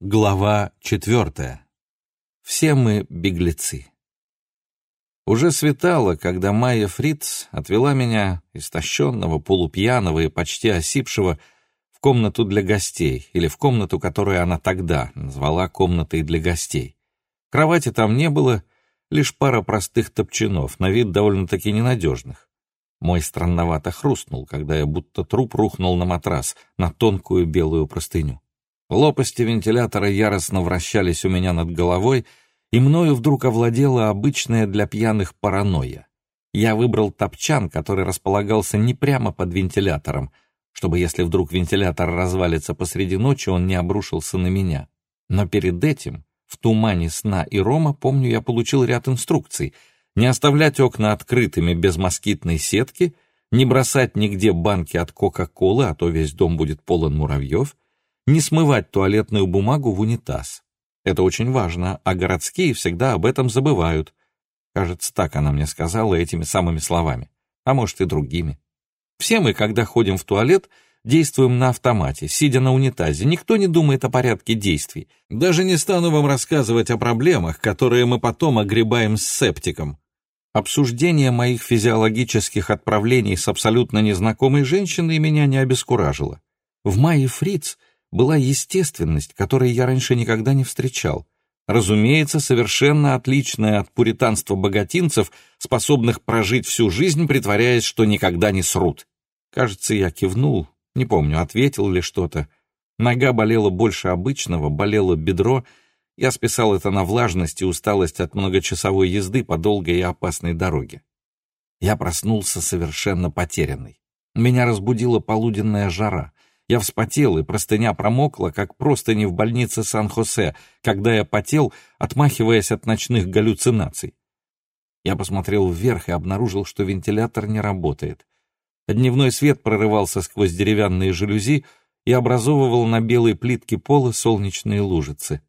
Глава четвертая. Все мы беглецы. Уже светало, когда Майя Фриц отвела меня, истощенного, полупьяного и почти осипшего, в комнату для гостей, или в комнату, которую она тогда назвала комнатой для гостей. Кровати там не было, лишь пара простых топчанов, на вид довольно-таки ненадежных. Мой странновато хрустнул, когда я будто труп рухнул на матрас, на тонкую белую простыню. Лопасти вентилятора яростно вращались у меня над головой, и мною вдруг овладела обычная для пьяных паранойя. Я выбрал топчан, который располагался не прямо под вентилятором, чтобы если вдруг вентилятор развалится посреди ночи, он не обрушился на меня. Но перед этим, в тумане сна и рома, помню, я получил ряд инструкций. Не оставлять окна открытыми без москитной сетки, не бросать нигде банки от Кока-Колы, а то весь дом будет полон муравьев — не смывать туалетную бумагу в унитаз. Это очень важно, а городские всегда об этом забывают. Кажется, так она мне сказала этими самыми словами, а может и другими. Все мы, когда ходим в туалет, действуем на автомате, сидя на унитазе. Никто не думает о порядке действий. Даже не стану вам рассказывать о проблемах, которые мы потом огребаем с септиком. Обсуждение моих физиологических отправлений с абсолютно незнакомой женщиной меня не обескуражило. В мае Фриц была естественность, которой я раньше никогда не встречал. Разумеется, совершенно отличная от пуританства богатинцев, способных прожить всю жизнь, притворяясь, что никогда не срут. Кажется, я кивнул, не помню, ответил ли что-то. Нога болела больше обычного, болело бедро. Я списал это на влажность и усталость от многочасовой езды по долгой и опасной дороге. Я проснулся совершенно потерянный. Меня разбудила полуденная жара. Я вспотел, и простыня промокла, как простыни в больнице Сан-Хосе, когда я потел, отмахиваясь от ночных галлюцинаций. Я посмотрел вверх и обнаружил, что вентилятор не работает. Дневной свет прорывался сквозь деревянные жалюзи и образовывал на белой плитке пола солнечные лужицы.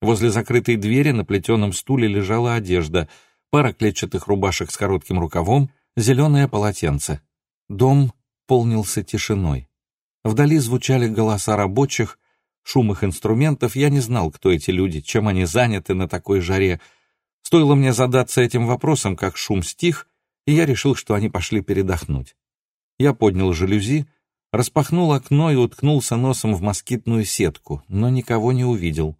Возле закрытой двери на плетеном стуле лежала одежда, пара клетчатых рубашек с коротким рукавом, зеленое полотенце. Дом полнился тишиной. Вдали звучали голоса рабочих, шум их инструментов. Я не знал, кто эти люди, чем они заняты на такой жаре. Стоило мне задаться этим вопросом, как шум стих, и я решил, что они пошли передохнуть. Я поднял жалюзи, распахнул окно и уткнулся носом в москитную сетку, но никого не увидел.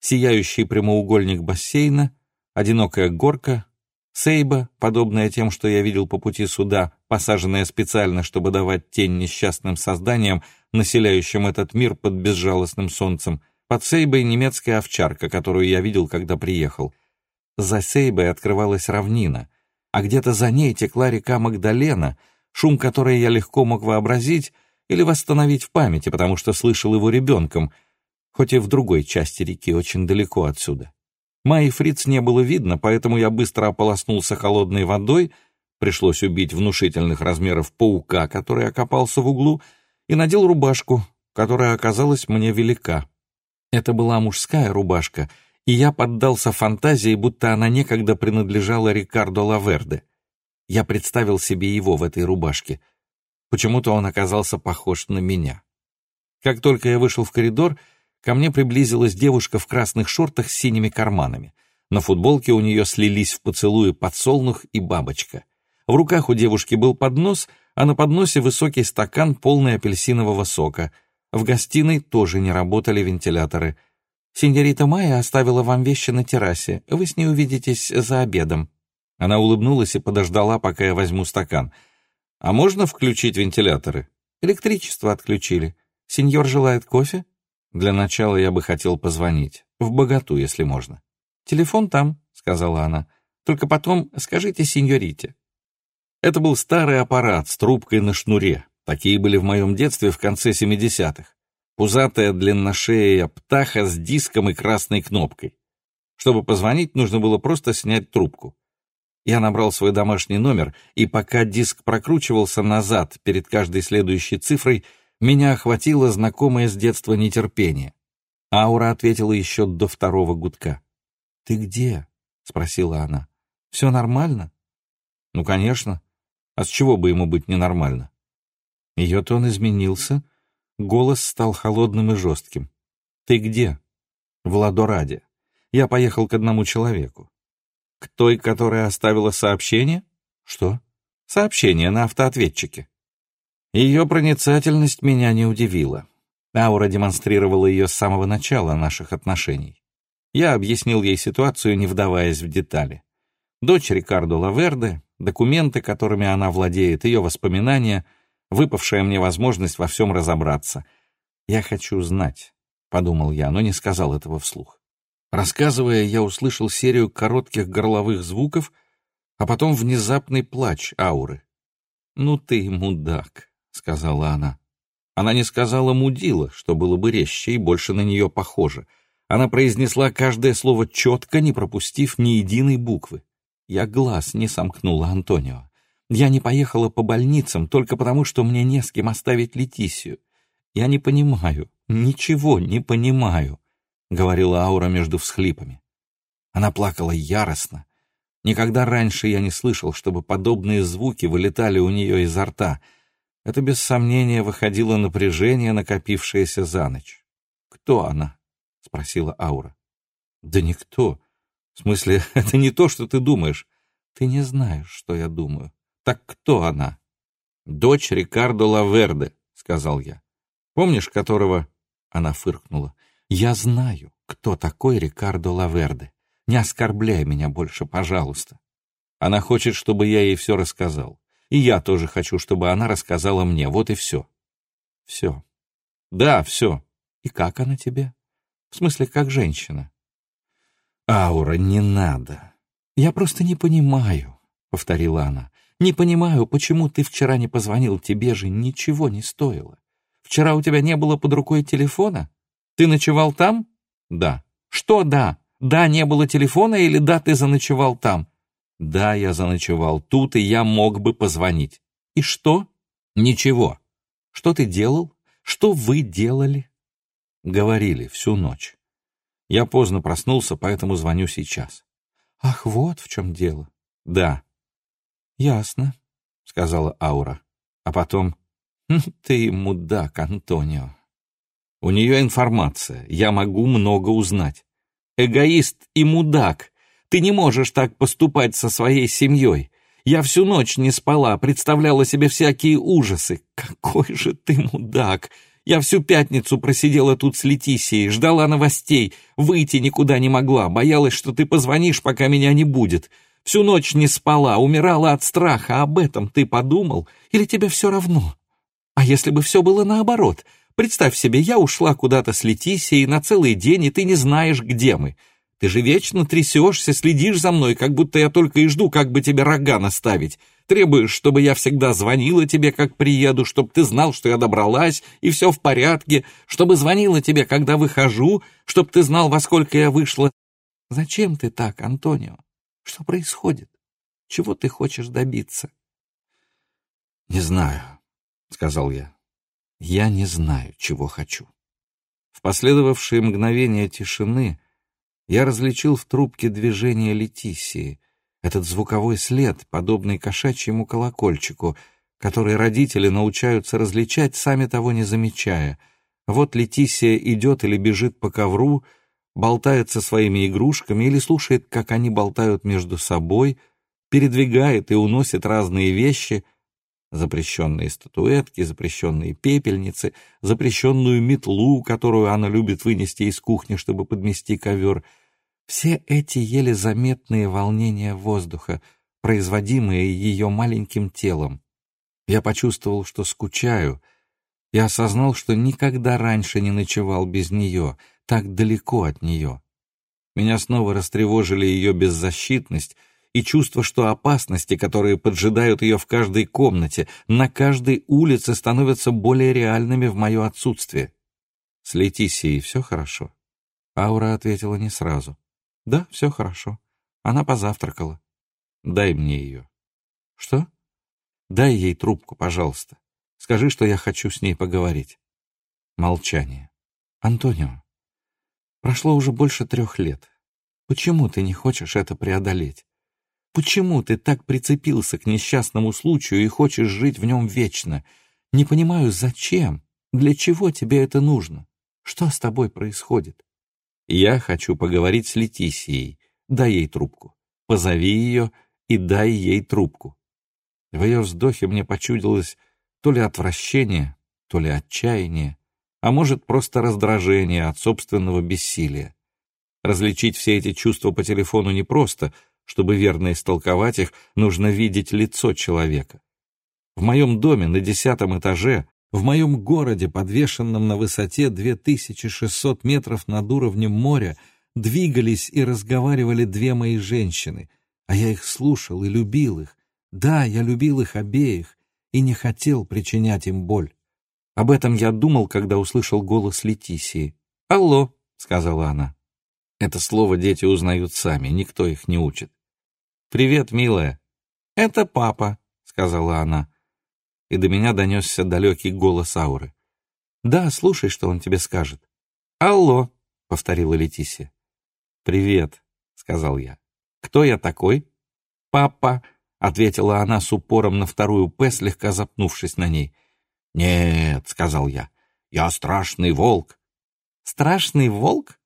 Сияющий прямоугольник бассейна, одинокая горка, Сейба, подобная тем, что я видел по пути сюда, посаженная специально, чтобы давать тень несчастным созданиям, населяющим этот мир под безжалостным солнцем, под Сейбой немецкая овчарка, которую я видел, когда приехал. За Сейбой открывалась равнина, а где-то за ней текла река Магдалена, шум которой я легко мог вообразить или восстановить в памяти, потому что слышал его ребенком, хоть и в другой части реки, очень далеко отсюда. Майи Фриц не было видно, поэтому я быстро ополоснулся холодной водой, пришлось убить внушительных размеров паука, который окопался в углу, и надел рубашку, которая оказалась мне велика. Это была мужская рубашка, и я поддался фантазии, будто она некогда принадлежала Рикардо Лаверде. Я представил себе его в этой рубашке. Почему-то он оказался похож на меня. Как только я вышел в коридор, Ко мне приблизилась девушка в красных шортах с синими карманами. На футболке у нее слились в поцелуи подсолнух и бабочка. В руках у девушки был поднос, а на подносе высокий стакан, полный апельсинового сока. В гостиной тоже не работали вентиляторы. «Синьорита Майя оставила вам вещи на террасе. Вы с ней увидитесь за обедом». Она улыбнулась и подождала, пока я возьму стакан. «А можно включить вентиляторы?» «Электричество отключили. Сеньор желает кофе?» Для начала я бы хотел позвонить. В богату, если можно. «Телефон там», — сказала она. «Только потом скажите сеньорите». Это был старый аппарат с трубкой на шнуре. Такие были в моем детстве в конце 70-х. Пузатая длинношея птаха с диском и красной кнопкой. Чтобы позвонить, нужно было просто снять трубку. Я набрал свой домашний номер, и пока диск прокручивался назад перед каждой следующей цифрой, меня охватило знакомое с детства нетерпение. Аура ответила еще до второго гудка. «Ты где?» — спросила она. «Все нормально?» «Ну, конечно. А с чего бы ему быть ненормально?» Ее тон изменился, голос стал холодным и жестким. «Ты где?» в Ладораде. Я поехал к одному человеку. К той, которая оставила сообщение? Что? Сообщение на автоответчике. Ее проницательность меня не удивила. Аура демонстрировала ее с самого начала наших отношений. Я объяснил ей ситуацию, не вдаваясь в детали. Дочь Рикардо Лаверде, документы, которыми она владеет, ее воспоминания, выпавшая мне возможность во всем разобраться. «Я хочу знать», — подумал я, но не сказал этого вслух. Рассказывая, я услышал серию коротких горловых звуков, а потом внезапный плач ауры. «Ну ты мудак», — сказала она. Она не сказала «мудила», что было бы резче и больше на нее похоже. Она произнесла каждое слово четко, не пропустив ни единой буквы. Я глаз не сомкнула Антонио. Я не поехала по больницам только потому, что мне не с кем оставить Летисию. Я не понимаю, ничего не понимаю, — говорила Аура между всхлипами. Она плакала яростно. Никогда раньше я не слышал, чтобы подобные звуки вылетали у нее изо рта — это без сомнения выходило напряжение, накопившееся за ночь. «Кто она?» — спросила Аура. «Да никто. В смысле, это не то, что ты думаешь. Ты не знаешь, что я думаю. Так кто она?» «Дочь Рикардо Лаверде», — сказал я. «Помнишь, которого...» — она фыркнула. «Я знаю, кто такой Рикардо Лаверде. Не оскорбляй меня больше, пожалуйста». Она хочет, чтобы я ей все рассказал. И я тоже хочу, чтобы она рассказала мне. Вот и все. Все. Да, все. И как она тебе? В смысле, как женщина? Аура, не надо. Я просто не понимаю, повторила она. Не понимаю, почему ты вчера не позвонил, тебе же ничего не стоило. Вчера у тебя не было под рукой телефона? Ты ночевал там? Да. Что да? Да, не было телефона или да, ты заночевал там? Да, я заночевал тут, и я мог бы позвонить. И что? Ничего. Что ты делал? Что вы делали? Говорили всю ночь. Я поздно проснулся, поэтому звоню сейчас. Ах, вот в чем дело. Да. Ясно, сказала Аура. А потом... «Хм, ты мудак, Антонио. У нее информация, я могу много узнать. Эгоист и мудак. Ты не можешь так поступать со своей семьей. Я всю ночь не спала, представляла себе всякие ужасы. Какой же ты мудак! Я всю пятницу просидела тут с Летисией, ждала новостей, выйти никуда не могла, боялась, что ты позвонишь, пока меня не будет. Всю ночь не спала, умирала от страха. Об этом ты подумал? Или тебе все равно? А если бы все было наоборот? Представь себе, я ушла куда-то с Летисией на целый день, и ты не знаешь, где мы. Ты же вечно трясешься, следишь за мной, как будто я только и жду, как бы тебе рога наставить. Требуешь, чтобы я всегда звонила тебе, как приеду, чтобы ты знал, что я добралась, и все в порядке, чтобы звонила тебе, когда выхожу, чтобы ты знал, во сколько я вышла. Зачем ты так, Антонио? Что происходит? Чего ты хочешь добиться? Не знаю, — сказал я. Я не знаю, чего хочу. В последовавшие мгновения тишины я различил в трубке движение Летисии, этот звуковой след, подобный кошачьему колокольчику, который родители научаются различать, сами того не замечая. Вот Летисия идет или бежит по ковру, болтает со своими игрушками или слушает, как они болтают между собой, передвигает и уносит разные вещи, запрещенные статуэтки, запрещенные пепельницы, запрещенную метлу, которую она любит вынести из кухни, чтобы подмести ковер — все эти еле заметные волнения воздуха, производимые ее маленьким телом. Я почувствовал, что скучаю, и осознал, что никогда раньше не ночевал без нее, так далеко от нее. Меня снова растревожили ее беззащитность и чувство, что опасности, которые поджидают ее в каждой комнате, на каждой улице, становятся более реальными в мое отсутствие. С Летисией все хорошо? Аура ответила не сразу. Да, все хорошо. Она позавтракала. Дай мне ее. Что? Дай ей трубку, пожалуйста. Скажи, что я хочу с ней поговорить. Молчание. Антонио, прошло уже больше трех лет. Почему ты не хочешь это преодолеть? Почему ты так прицепился к несчастному случаю и хочешь жить в нем вечно? Не понимаю, зачем? Для чего тебе это нужно? Что с тобой происходит? Я хочу поговорить с Летисией. Дай ей трубку. Позови ее и дай ей трубку. В ее вздохе мне почудилось то ли отвращение, то ли отчаяние, а может, просто раздражение от собственного бессилия. Различить все эти чувства по телефону непросто, чтобы верно истолковать их, нужно видеть лицо человека. В моем доме на десятом этаже, в моем городе, подвешенном на высоте 2600 метров над уровнем моря, двигались и разговаривали две мои женщины, а я их слушал и любил их. Да, я любил их обеих и не хотел причинять им боль. Об этом я думал, когда услышал голос Летисии. «Алло», — сказала она. Это слово дети узнают сами, никто их не учит. «Привет, милая». «Это папа», — сказала она. И до меня донесся далекий голос Ауры. «Да, слушай, что он тебе скажет». «Алло», — повторила Летисия. «Привет», — сказал я. «Кто я такой?» «Папа», — ответила она с упором на вторую «п», слегка запнувшись на ней. «Нет», — сказал я, — «я страшный волк». «Страшный волк?»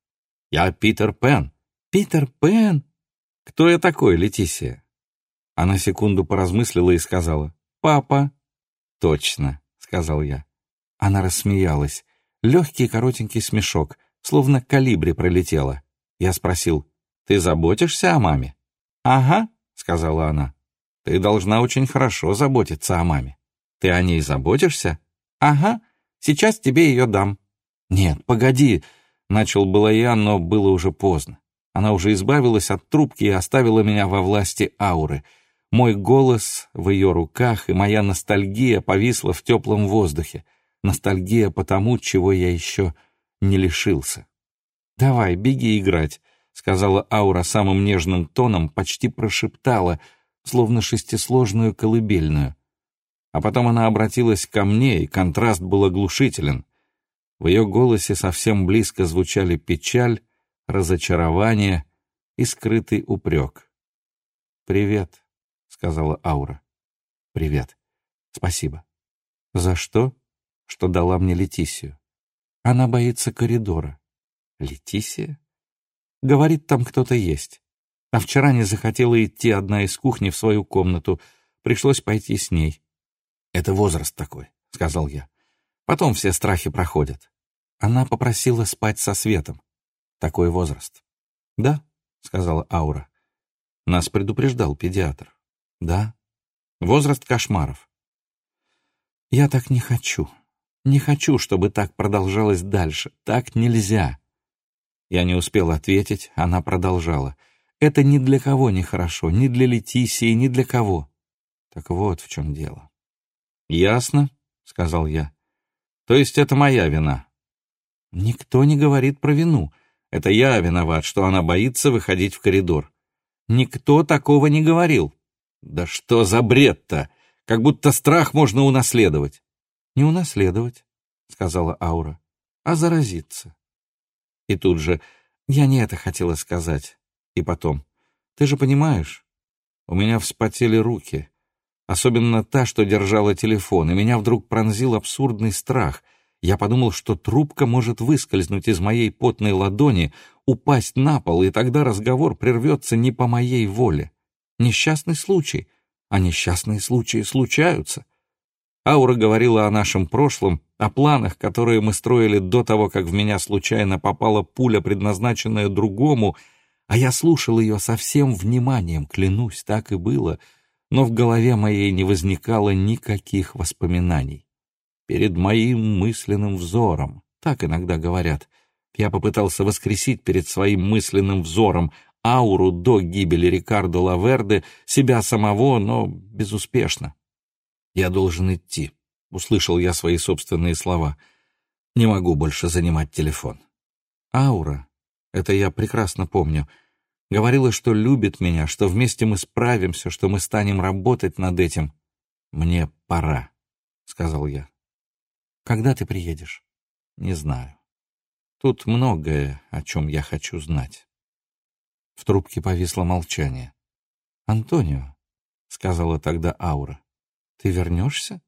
«Я Питер Пен». «Питер Пен?» «Кто я такой, Летисия?» Она секунду поразмыслила и сказала, «Папа». «Точно», — сказал я. Она рассмеялась. Легкий коротенький смешок, словно калибри пролетела. Я спросил, «Ты заботишься о маме?» «Ага», — сказала она. «Ты должна очень хорошо заботиться о маме». Ты о ней заботишься? Ага, сейчас тебе ее дам. Нет, погоди, начал было я, но было уже поздно. Она уже избавилась от трубки и оставила меня во власти ауры. Мой голос в ее руках и моя ностальгия повисла в теплом воздухе. Ностальгия по тому, чего я еще не лишился. «Давай, беги играть», — сказала Аура самым нежным тоном, почти прошептала, словно шестисложную колыбельную. А потом она обратилась ко мне, и контраст был оглушителен. В ее голосе совсем близко звучали печаль, разочарование и скрытый упрек. «Привет», — сказала Аура. «Привет. Спасибо». «За что?» «Что дала мне Летисию». «Она боится коридора». «Летисия?» «Говорит, там кто-то есть. А вчера не захотела идти одна из кухни в свою комнату. Пришлось пойти с ней. «Это возраст такой», — сказал я. «Потом все страхи проходят». Она попросила спать со светом. Такой возраст. «Да», — сказала Аура. Нас предупреждал педиатр. «Да». Возраст кошмаров. «Я так не хочу. Не хочу, чтобы так продолжалось дальше. Так нельзя». Я не успел ответить, она продолжала. «Это ни для кого не хорошо, ни для Летисии, ни для кого». Так вот в чем дело. «Ясно», — сказал я. «То есть это моя вина?» «Никто не говорит про вину. Это я виноват, что она боится выходить в коридор. Никто такого не говорил». «Да что за бред-то? Как будто страх можно унаследовать». «Не унаследовать», — сказала Аура, — «а заразиться». И тут же «Я не это хотела сказать». И потом «Ты же понимаешь, у меня вспотели руки» особенно та, что держала телефон, и меня вдруг пронзил абсурдный страх. Я подумал, что трубка может выскользнуть из моей потной ладони, упасть на пол, и тогда разговор прервется не по моей воле. Несчастный случай, а несчастные случаи случаются. Аура говорила о нашем прошлом, о планах, которые мы строили до того, как в меня случайно попала пуля, предназначенная другому, а я слушал ее со всем вниманием, клянусь, так и было — но в голове моей не возникало никаких воспоминаний. Перед моим мысленным взором, так иногда говорят, я попытался воскресить перед своим мысленным взором ауру до гибели Рикардо Лаверде, себя самого, но безуспешно. «Я должен идти», — услышал я свои собственные слова. «Не могу больше занимать телефон». «Аура, это я прекрасно помню», — Говорила, что любит меня, что вместе мы справимся, что мы станем работать над этим. Мне пора, — сказал я. Когда ты приедешь? Не знаю. Тут многое, о чем я хочу знать. В трубке повисло молчание. «Антонио», — сказала тогда Аура, — «ты вернешься?»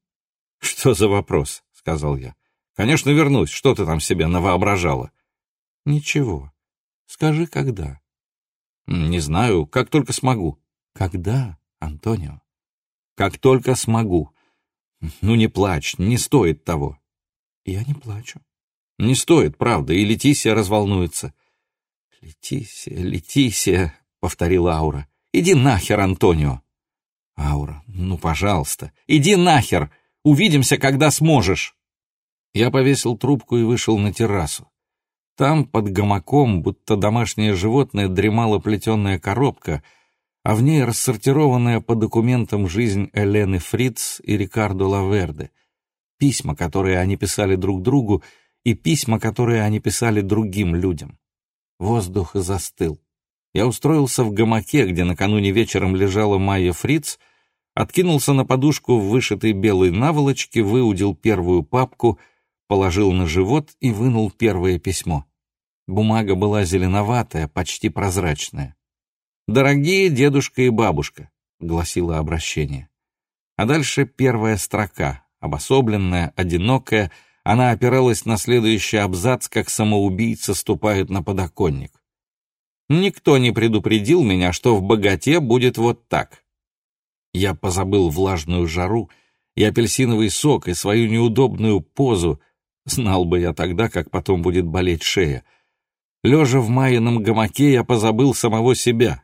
«Что за вопрос?» — сказал я. «Конечно вернусь. Что ты там себе навоображала?» «Ничего. Скажи, когда. Не знаю, как только смогу. Когда, Антонио? Как только смогу. Ну, не плачь, не стоит того. Я не плачу. Не стоит, правда, и Летисия разволнуется. Летисия, Летисия, повторила Аура. Иди нахер, Антонио. Аура, ну, пожалуйста, иди нахер. Увидимся, когда сможешь. Я повесил трубку и вышел на террасу. Там, под гамаком, будто домашнее животное, дремала плетеная коробка, а в ней рассортированная по документам жизнь Элены Фриц и Рикардо Лаверде, письма, которые они писали друг другу, и письма, которые они писали другим людям. Воздух застыл. Я устроился в гамаке, где накануне вечером лежала Майя Фриц, откинулся на подушку в вышитой белой наволочке, выудил первую папку, положил на живот и вынул первое письмо. Бумага была зеленоватая, почти прозрачная. «Дорогие дедушка и бабушка», — гласило обращение. А дальше первая строка, обособленная, одинокая, она опиралась на следующий абзац, как самоубийца ступает на подоконник. Никто не предупредил меня, что в богате будет вот так. Я позабыл влажную жару и апельсиновый сок, и свою неудобную позу. Знал бы я тогда, как потом будет болеть шея. Лежа в майином гамаке, я позабыл самого себя.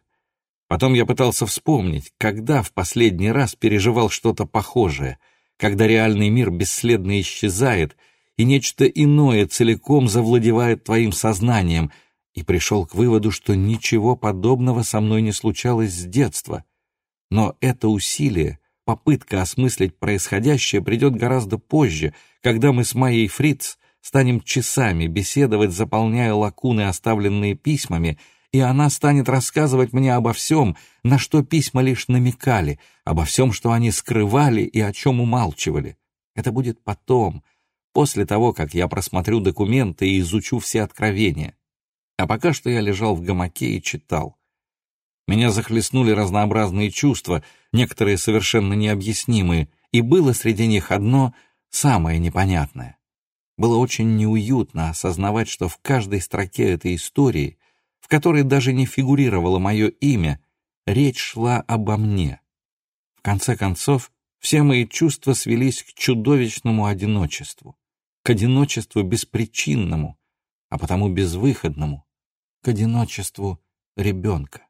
Потом я пытался вспомнить, когда в последний раз переживал что-то похожее, когда реальный мир бесследно исчезает, и нечто иное целиком завладевает твоим сознанием — и пришел к выводу, что ничего подобного со мной не случалось с детства. Но это усилие, попытка осмыслить происходящее придет гораздо позже, когда мы с Майей Фриц станем часами беседовать, заполняя лакуны, оставленные письмами, и она станет рассказывать мне обо всем, на что письма лишь намекали, обо всем, что они скрывали и о чем умалчивали. Это будет потом, после того, как я просмотрю документы и изучу все откровения. А пока что я лежал в гамаке и читал. Меня захлестнули разнообразные чувства, некоторые совершенно необъяснимые, и было среди них одно самое непонятное. Было очень неуютно осознавать, что в каждой строке этой истории, в которой даже не фигурировало мое имя, речь шла обо мне. В конце концов, все мои чувства свелись к чудовищному одиночеству, к одиночеству беспричинному, а потому безвыходному, к одиночеству ребенка.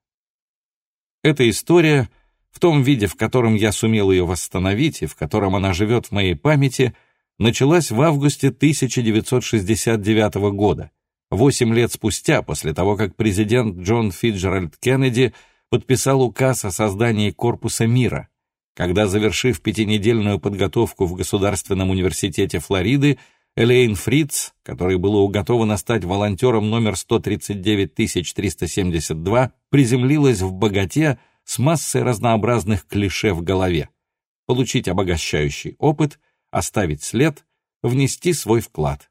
Эта история, в том виде, в котором я сумел ее восстановить и в котором она живет в моей памяти, началась в августе 1969 года, восемь лет спустя, после того, как президент Джон Фиджеральд Кеннеди подписал указ о создании Корпуса мира, когда, завершив пятинедельную подготовку в Государственном университете Флориды, Элейн Фриц, которой было уготовано стать волонтером номер 139372, приземлилась в богате с массой разнообразных клише в голове. Получить обогащающий опыт, оставить след, внести свой вклад.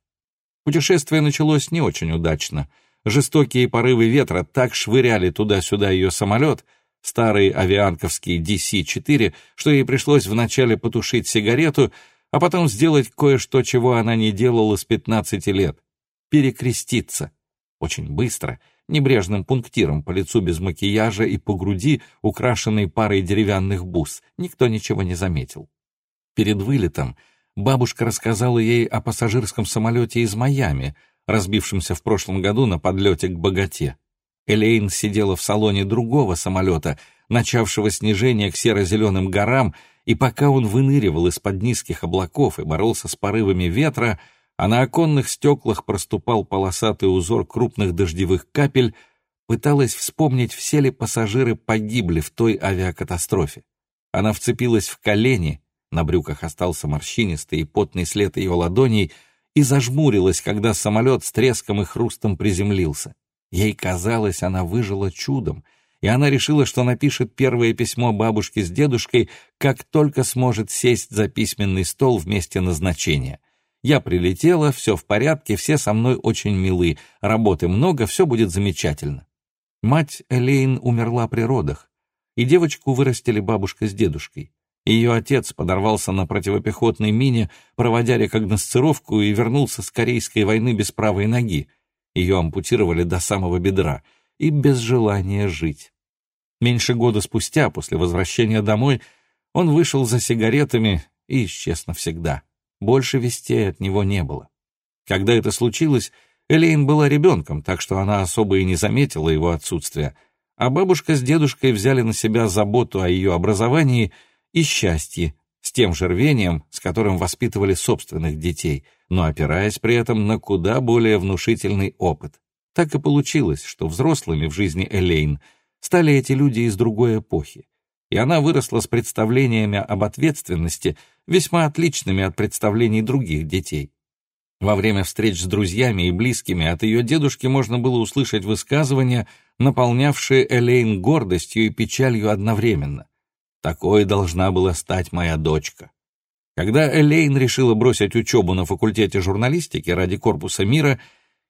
Путешествие началось не очень удачно. Жестокие порывы ветра так швыряли туда-сюда ее самолет, старый авианковский DC-4, что ей пришлось вначале потушить сигарету, а потом сделать кое-что, чего она не делала с 15 лет — перекреститься. Очень быстро, небрежным пунктиром по лицу без макияжа и по груди, украшенной парой деревянных бус. Никто ничего не заметил. Перед вылетом бабушка рассказала ей о пассажирском самолете из Майами, разбившемся в прошлом году на подлете к богате. Элейн сидела в салоне другого самолета, начавшего снижение к серо-зеленым горам, и пока он выныривал из-под низких облаков и боролся с порывами ветра, а на оконных стеклах проступал полосатый узор крупных дождевых капель, пыталась вспомнить, все ли пассажиры погибли в той авиакатастрофе. Она вцепилась в колени, на брюках остался морщинистый и потный след ее ладоней, и зажмурилась, когда самолет с треском и хрустом приземлился. Ей казалось, она выжила чудом, и она решила, что напишет первое письмо бабушке с дедушкой, как только сможет сесть за письменный стол в месте назначения. Я прилетела, все в порядке, все со мной очень милы, работы много, все будет замечательно. Мать Элейн умерла при родах, и девочку вырастили бабушка с дедушкой. Ее отец подорвался на противопехотной мине, проводя рекогносцировку, и вернулся с Корейской войны без правой ноги. ее ампутировали до самого бедра, и без желания жить. Меньше года спустя, после возвращения домой, он вышел за сигаретами и исчез навсегда. Больше вестей от него не было. Когда это случилось, Элейн была ребенком, так что она особо и не заметила его отсутствия, а бабушка с дедушкой взяли на себя заботу о ее образовании и счастье, с тем же рвением, с которым воспитывали собственных детей, но опираясь при этом на куда более внушительный опыт. Так и получилось, что взрослыми в жизни Элейн стали эти люди из другой эпохи, и она выросла с представлениями об ответственности, весьма отличными от представлений других детей. Во время встреч с друзьями и близкими от ее дедушки можно было услышать высказывания, наполнявшие Элейн гордостью и печалью одновременно. Такой должна была стать моя дочка. Когда Элейн решила бросить учебу на факультете журналистики ради корпуса мира,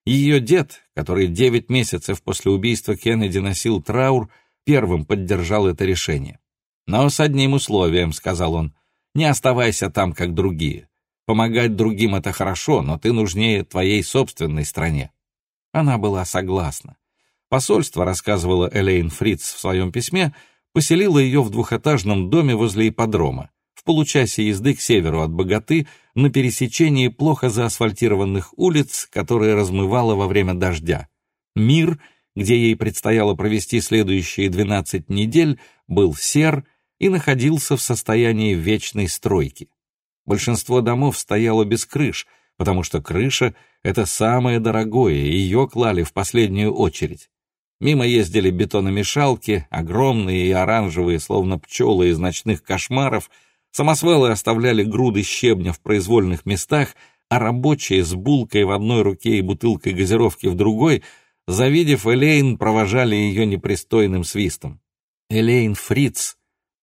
ее дед, который девять месяцев после убийства Кеннеди носил траур, первым поддержал это решение. «Но с одним условием», — сказал он, — «не оставайся там, как другие. Помогать другим — это хорошо, но ты нужнее твоей собственной стране». Она была согласна. Посольство, рассказывала Элейн Фриц в своем письме, поселило ее в двухэтажном доме возле ипподрома, в получасе езды к северу от Богаты, на пересечении плохо заасфальтированных улиц, которые размывало во время дождя. Мир, где ей предстояло провести следующие 12 недель, был сер и находился в состоянии вечной стройки. Большинство домов стояло без крыш, потому что крыша — это самое дорогое, ее клали в последнюю очередь. Мимо ездили бетономешалки, огромные и оранжевые, словно пчелы из ночных кошмаров, самосвалы оставляли груды щебня в произвольных местах, а рабочие с булкой в одной руке и бутылкой газировки в другой, завидев Элейн, провожали ее непристойным свистом. Элейн Фриц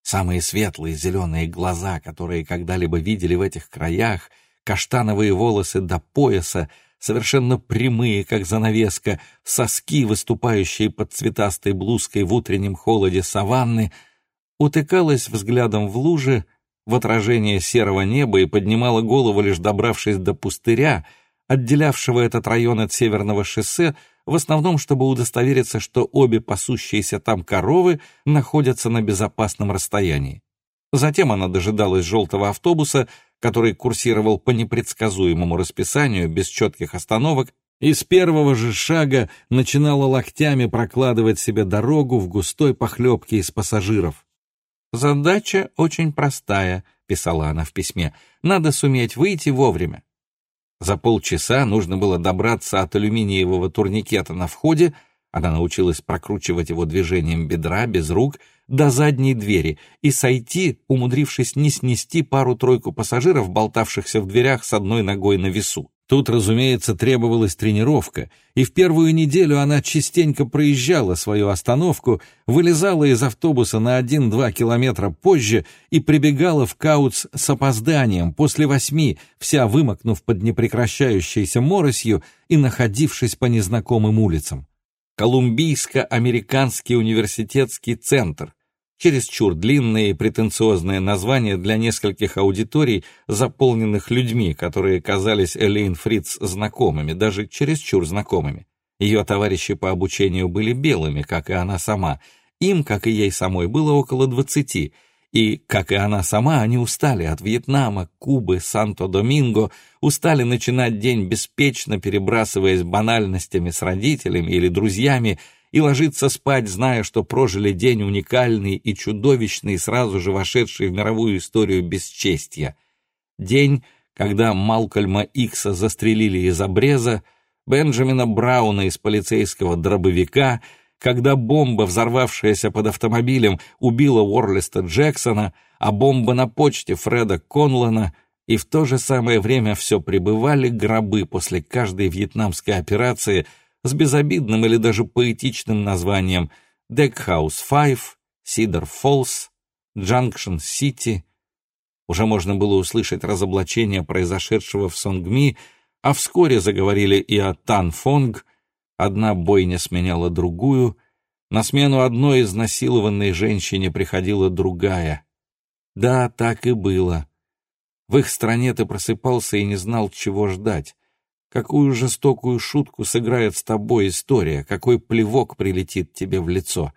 Самые светлые зеленые глаза, которые когда-либо видели в этих краях, каштановые волосы до пояса, совершенно прямые, как занавеска, соски, выступающие под цветастой блузкой в утреннем холоде саванны, утыкалась взглядом в луже, в отражение серого неба и поднимала голову, лишь добравшись до пустыря, отделявшего этот район от северного шоссе, в основном, чтобы удостовериться, что обе пасущиеся там коровы находятся на безопасном расстоянии. Затем она дожидалась желтого автобуса, который курсировал по непредсказуемому расписанию, без четких остановок, и с первого же шага начинала локтями прокладывать себе дорогу в густой похлебке из пассажиров. «Задача очень простая», — писала она в письме, — «надо суметь выйти вовремя. За полчаса нужно было добраться от алюминиевого турникета на входе, она научилась прокручивать его движением бедра без рук, до задней двери и сойти, умудрившись не снести пару-тройку пассажиров, болтавшихся в дверях с одной ногой на весу. Тут, разумеется, требовалась тренировка, и в первую неделю она частенько проезжала свою остановку, вылезала из автобуса на один-два километра позже и прибегала в Каутс с опозданием после восьми, вся вымокнув под непрекращающейся моросью и находившись по незнакомым улицам. Колумбийско-американский университетский центр, чересчур длинное и претенциозное название для нескольких аудиторий, заполненных людьми, которые казались Элейн Фриц знакомыми, даже чересчур знакомыми. Ее товарищи по обучению были белыми, как и она сама. Им, как и ей самой, было около двадцати, и, как и она сама, они устали от Вьетнама, Кубы, Санто-Доминго, устали начинать день беспечно, перебрасываясь банальностями с родителями или друзьями, и ложиться спать, зная, что прожили день уникальный и чудовищный, сразу же вошедший в мировую историю бесчестья. День, когда Малкольма Икса застрелили из обреза, Бенджамина Брауна из полицейского дробовика, когда бомба, взорвавшаяся под автомобилем, убила Уорлиста Джексона, а бомба на почте Фреда Конлана — и в то же самое время все прибывали гробы после каждой вьетнамской операции — с безобидным или даже поэтичным названием Декхаус 5, Сидер Фолс, Джанкшн Сити. Уже можно было услышать разоблачение произошедшего в Сонгми, а вскоре заговорили и о Танфонг. Одна бойня сменяла другую, на смену одной изнасилованной женщине приходила другая. Да, так и было. В их стране ты просыпался и не знал, чего ждать. Какую жестокую шутку сыграет с тобой история, какой плевок прилетит тебе в лицо.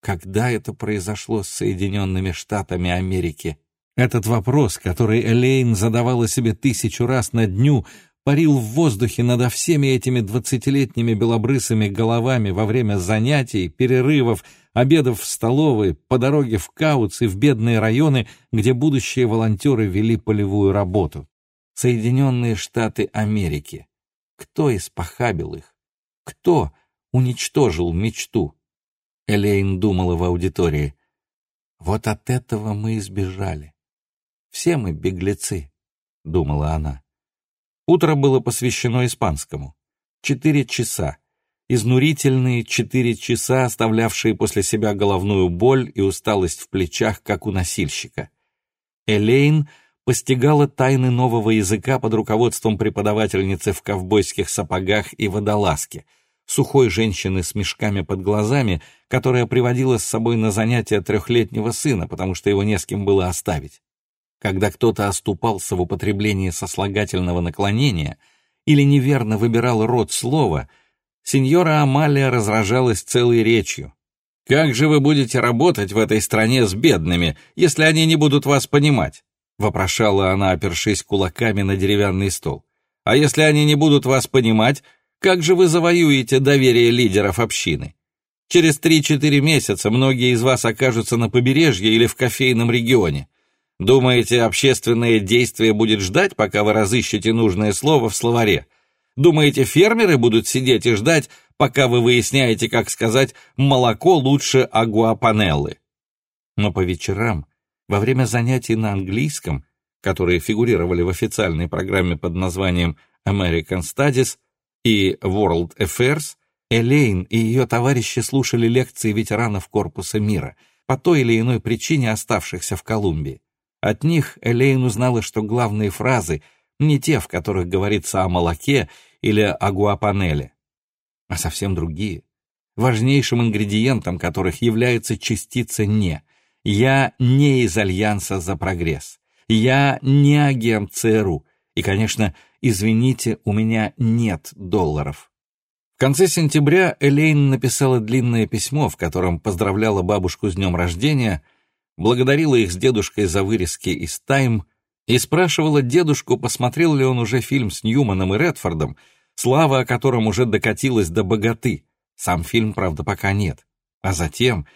Когда это произошло с Соединенными Штатами Америки? Этот вопрос, который Элейн задавала себе тысячу раз на дню, парил в воздухе над всеми этими двадцатилетними белобрысыми головами во время занятий, перерывов, обедов в столовой, по дороге в Кауц и в бедные районы, где будущие волонтеры вели полевую работу. Соединенные Штаты Америки. Кто испохабил их? Кто уничтожил мечту? Элейн думала в аудитории. Вот от этого мы избежали. Все мы беглецы, думала она. Утро было посвящено испанскому. Четыре часа. Изнурительные четыре часа, оставлявшие после себя головную боль и усталость в плечах, как у носильщика. Элейн постигала тайны нового языка под руководством преподавательницы в ковбойских сапогах и водолазке, сухой женщины с мешками под глазами, которая приводила с собой на занятия трехлетнего сына, потому что его не с кем было оставить. Когда кто-то оступался в употреблении сослагательного наклонения или неверно выбирал род слова, сеньора Амалия разражалась целой речью. «Как же вы будете работать в этой стране с бедными, если они не будут вас понимать?» — вопрошала она, опершись кулаками на деревянный стол. «А если они не будут вас понимать, как же вы завоюете доверие лидеров общины? Через три-четыре месяца многие из вас окажутся на побережье или в кофейном регионе. Думаете, общественное действие будет ждать, пока вы разыщете нужное слово в словаре? Думаете, фермеры будут сидеть и ждать, пока вы выясняете, как сказать «молоко лучше агуапанеллы»? Но по вечерам, во время занятий на английском, которые фигурировали в официальной программе под названием American Studies и World Affairs, Элейн и ее товарищи слушали лекции ветеранов Корпуса мира, по той или иной причине оставшихся в Колумбии. От них Элейн узнала, что главные фразы не те, в которых говорится о молоке или о гуапанеле, а совсем другие, важнейшим ингредиентом которых является частица «не». «Я не из Альянса за прогресс», «Я не агент ЦРУ», и, конечно, «Извините, у меня нет долларов». В конце сентября Элейн написала длинное письмо, в котором поздравляла бабушку с днем рождения — благодарила их с дедушкой за вырезки из «Тайм» и спрашивала дедушку, посмотрел ли он уже фильм с Ньюманом и Редфордом, слава о котором уже докатилась до богаты. Сам фильм, правда, пока нет. А затем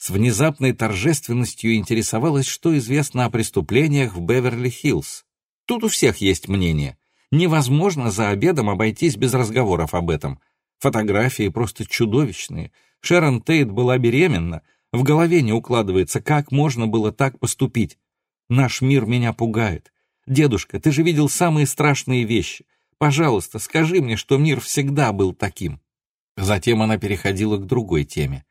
с внезапной торжественностью интересовалась, что известно о преступлениях в Беверли-Хиллз. Тут у всех есть мнение. Невозможно за обедом обойтись без разговоров об этом. Фотографии просто чудовищные. Шерон Тейт была беременна, в голове не укладывается, как можно было так поступить. Наш мир меня пугает. Дедушка, ты же видел самые страшные вещи. Пожалуйста, скажи мне, что мир всегда был таким. Затем она переходила к другой теме.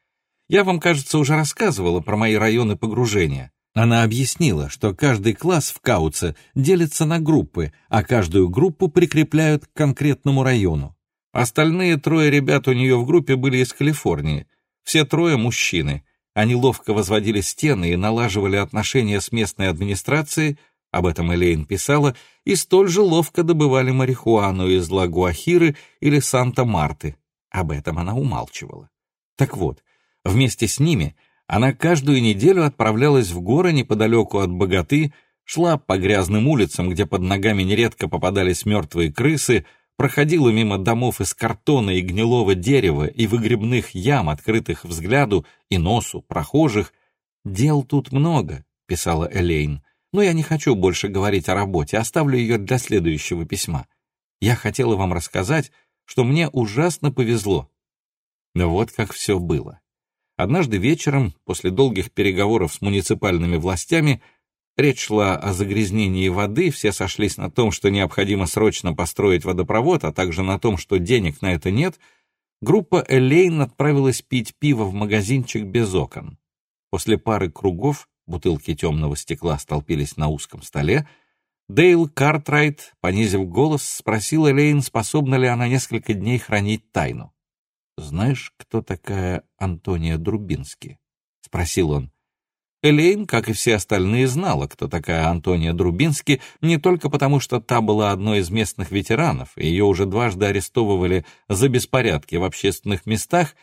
Я вам, кажется, уже рассказывала про мои районы погружения. Она объяснила, что каждый класс в Кауце делится на группы, а каждую группу прикрепляют к конкретному району. Остальные трое ребят у нее в группе были из Калифорнии. Все трое мужчины. Они ловко возводили стены и налаживали отношения с местной администрацией, об этом Элейн писала, и столь же ловко добывали марихуану из Лагуахиры или Санта-Марты. Об этом она умалчивала. Так вот, вместе с ними она каждую неделю отправлялась в горы неподалеку от Богаты, шла по грязным улицам, где под ногами нередко попадались мертвые крысы, проходила мимо домов из картона и гнилого дерева и выгребных ям, открытых взгляду и носу прохожих. «Дел тут много», — писала Элейн, «но я не хочу больше говорить о работе, оставлю ее для следующего письма. Я хотела вам рассказать, что мне ужасно повезло». Но вот как все было. Однажды вечером, после долгих переговоров с муниципальными властями, Речь шла о загрязнении воды, все сошлись на том, что необходимо срочно построить водопровод, а также на том, что денег на это нет, группа Элейн отправилась пить пиво в магазинчик без окон. После пары кругов бутылки темного стекла столпились на узком столе, Дейл Картрайт, понизив голос, спросил Элейн, способна ли она несколько дней хранить тайну. «Знаешь, кто такая Антония Друбински?» — спросил он. Элейн, как и все остальные, знала, кто такая Антония Друбински, не только потому, что та была одной из местных ветеранов, и ее уже дважды арестовывали за беспорядки в общественных местах,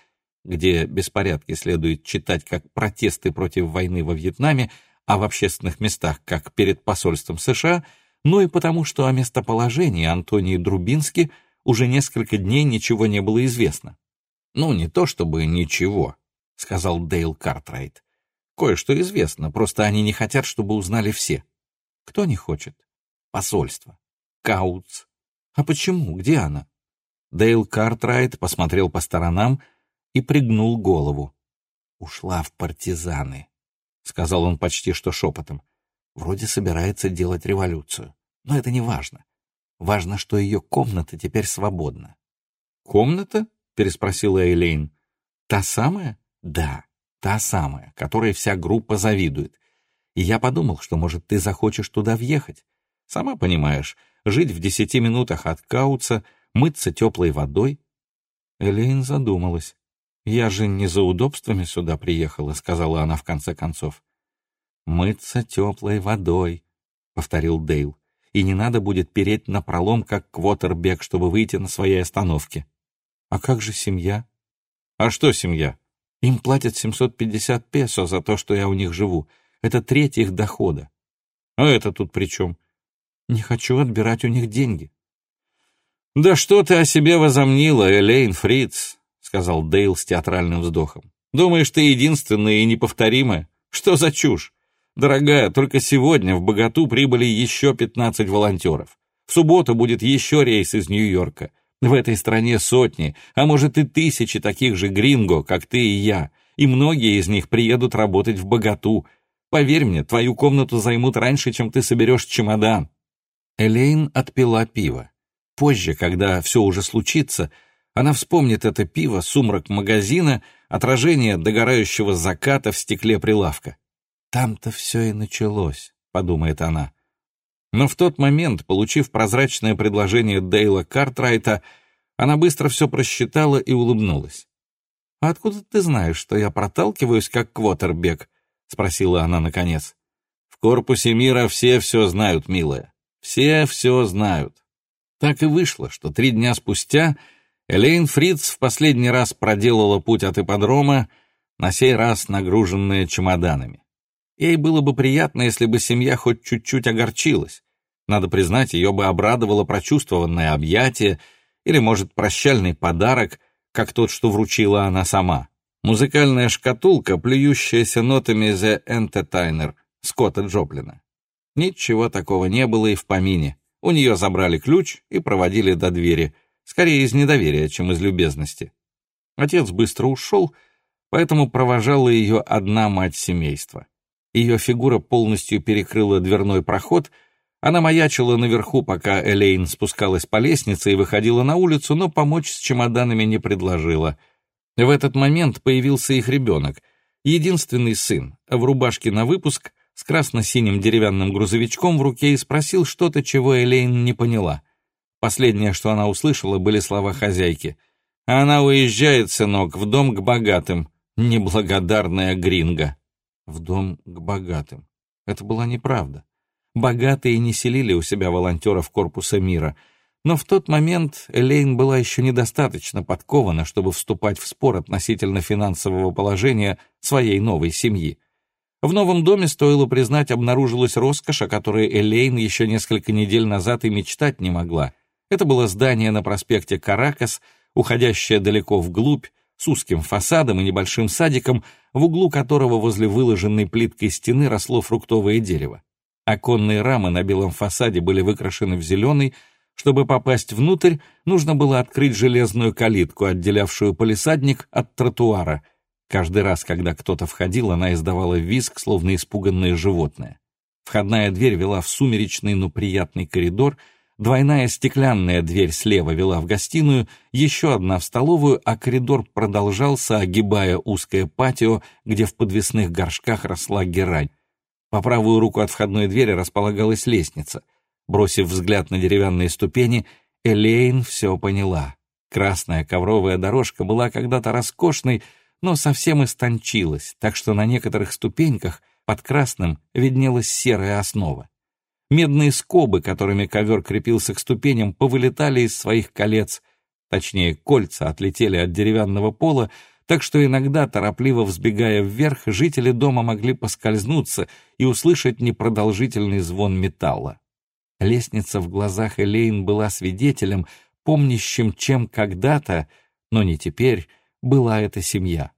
где беспорядки следует читать как протесты против войны во Вьетнаме, а в общественных местах как перед посольством США, но и потому, что о местоположении Антонии Друбински уже несколько дней ничего не было известно. «Ну, не то чтобы ничего», — сказал Дейл Картрайт. Кое-что известно, просто они не хотят, чтобы узнали все. Кто не хочет? Посольство. Каутс. А почему? Где она? Дейл Картрайт посмотрел по сторонам и пригнул голову. Ушла в партизаны, сказал он почти что шепотом. Вроде собирается делать революцию. Но это не важно. Важно, что ее комната теперь свободна. «Комната?» — переспросила Эйлейн. «Та самая?» «Да. Та самая, которой вся группа завидует. И я подумал, что, может, ты захочешь туда въехать. Сама понимаешь, жить в десяти минутах от Кауца, мыться теплой водой. Элейн задумалась. «Я же не за удобствами сюда приехала», — сказала она в конце концов. «Мыться теплой водой», — повторил Дейл. «И не надо будет переть на пролом, как квотербек, чтобы выйти на своей остановке». «А как же семья?» «А что семья?» Им платят 750 песо за то, что я у них живу. Это треть их дохода. А это тут при чем? Не хочу отбирать у них деньги. «Да что ты о себе возомнила, Элейн Фриц?» — сказал Дейл с театральным вздохом. «Думаешь, ты единственная и неповторимая? Что за чушь? Дорогая, только сегодня в Богату прибыли еще 15 волонтеров. В субботу будет еще рейс из Нью-Йорка. В этой стране сотни, а может и тысячи таких же гринго, как ты и я, и многие из них приедут работать в богату. Поверь мне, твою комнату займут раньше, чем ты соберешь чемодан». Элейн отпила пиво. Позже, когда все уже случится, она вспомнит это пиво, сумрак магазина, отражение догорающего заката в стекле прилавка. «Там-то все и началось», — подумает она. Но в тот момент, получив прозрачное предложение Дейла Картрайта, она быстро все просчитала и улыбнулась. «А откуда ты знаешь, что я проталкиваюсь, как квотербек?» — спросила она наконец. «В корпусе мира все все знают, милая. Все все знают». Так и вышло, что три дня спустя Элейн Фриц в последний раз проделала путь от ипподрома, на сей раз нагруженная чемоданами. Ей было бы приятно, если бы семья хоть чуть-чуть огорчилась. Надо признать, ее бы обрадовало прочувствованное объятие или, может, прощальный подарок, как тот, что вручила она сама. Музыкальная шкатулка, плюющаяся нотами «The Entertainer» Скотта Джоплина. Ничего такого не было и в помине. У нее забрали ключ и проводили до двери, скорее из недоверия, чем из любезности. Отец быстро ушел, поэтому провожала ее одна мать семейства. Ее фигура полностью перекрыла дверной проход — она маячила наверху, пока Элейн спускалась по лестнице и выходила на улицу, но помочь с чемоданами не предложила. В этот момент появился их ребенок, единственный сын, в рубашке на выпуск, с красно-синим деревянным грузовичком в руке и спросил что-то, чего Элейн не поняла. Последнее, что она услышала, были слова хозяйки. «Она уезжает, сынок, в дом к богатым. Неблагодарная гринга». В дом к богатым. Это была неправда. Богатые не селили у себя волонтеров корпуса мира, но в тот момент Элейн была еще недостаточно подкована, чтобы вступать в спор относительно финансового положения своей новой семьи. В новом доме, стоило признать, обнаружилась роскошь, о которой Элейн еще несколько недель назад и мечтать не могла. Это было здание на проспекте Каракас, уходящее далеко вглубь, с узким фасадом и небольшим садиком, в углу которого возле выложенной плиткой стены росло фруктовое дерево. Оконные рамы на белом фасаде были выкрашены в зеленый. Чтобы попасть внутрь, нужно было открыть железную калитку, отделявшую полисадник от тротуара. Каждый раз, когда кто-то входил, она издавала визг, словно испуганное животное. Входная дверь вела в сумеречный, но приятный коридор, двойная стеклянная дверь слева вела в гостиную, еще одна в столовую, а коридор продолжался, огибая узкое патио, где в подвесных горшках росла герань. По правую руку от входной двери располагалась лестница. Бросив взгляд на деревянные ступени, Элейн все поняла. Красная ковровая дорожка была когда-то роскошной, но совсем истончилась, так что на некоторых ступеньках под красным виднелась серая основа. Медные скобы, которыми ковер крепился к ступеням, повылетали из своих колец, точнее, кольца отлетели от деревянного пола, так что иногда, торопливо взбегая вверх, жители дома могли поскользнуться и услышать непродолжительный звон металла. Лестница в глазах Элейн была свидетелем, помнящим, чем когда-то, но не теперь, была эта семья.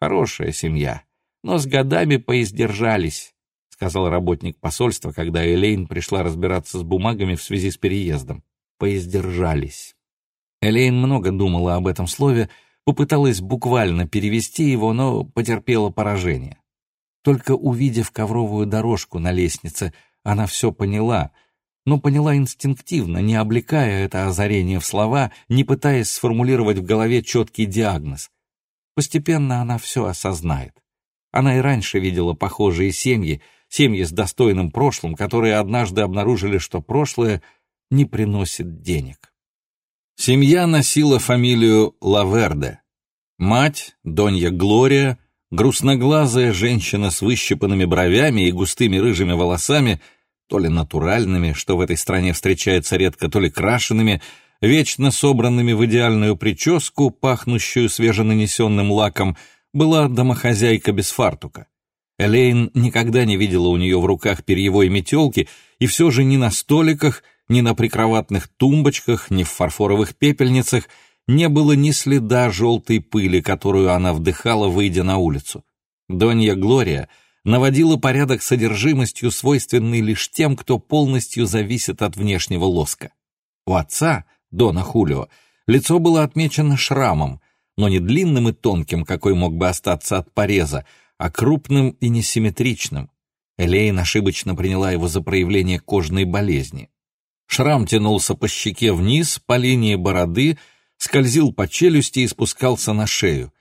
Хорошая семья, но с годами поиздержались, сказал работник посольства, когда Элейн пришла разбираться с бумагами в связи с переездом. Поиздержались. Элейн много думала об этом слове, попыталась буквально перевести его, но потерпела поражение. Только увидев ковровую дорожку на лестнице, она все поняла, но поняла инстинктивно, не облекая это озарение в слова, не пытаясь сформулировать в голове четкий диагноз. Постепенно она все осознает. Она и раньше видела похожие семьи, семьи с достойным прошлым, которые однажды обнаружили, что прошлое не приносит денег. Семья носила фамилию Лаверде. Мать, Донья Глория, грустноглазая женщина с выщипанными бровями и густыми рыжими волосами, то ли натуральными, что в этой стране встречается редко, то ли крашенными, вечно собранными в идеальную прическу, пахнущую свеженанесенным лаком, была домохозяйка без фартука. Элейн никогда не видела у нее в руках перьевой метелки, и все же ни на столиках, ни на прикроватных тумбочках, ни в фарфоровых пепельницах не было ни следа желтой пыли, которую она вдыхала, выйдя на улицу. Донья Глория наводила порядок содержимостью, свойственный лишь тем, кто полностью зависит от внешнего лоска. У отца, Дона Хулио, лицо было отмечено шрамом, но не длинным и тонким, какой мог бы остаться от пореза, а крупным и несимметричным. Элейн ошибочно приняла его за проявление кожной болезни. Шрам тянулся по щеке вниз, по линии бороды, скользил по челюсти и спускался на шею,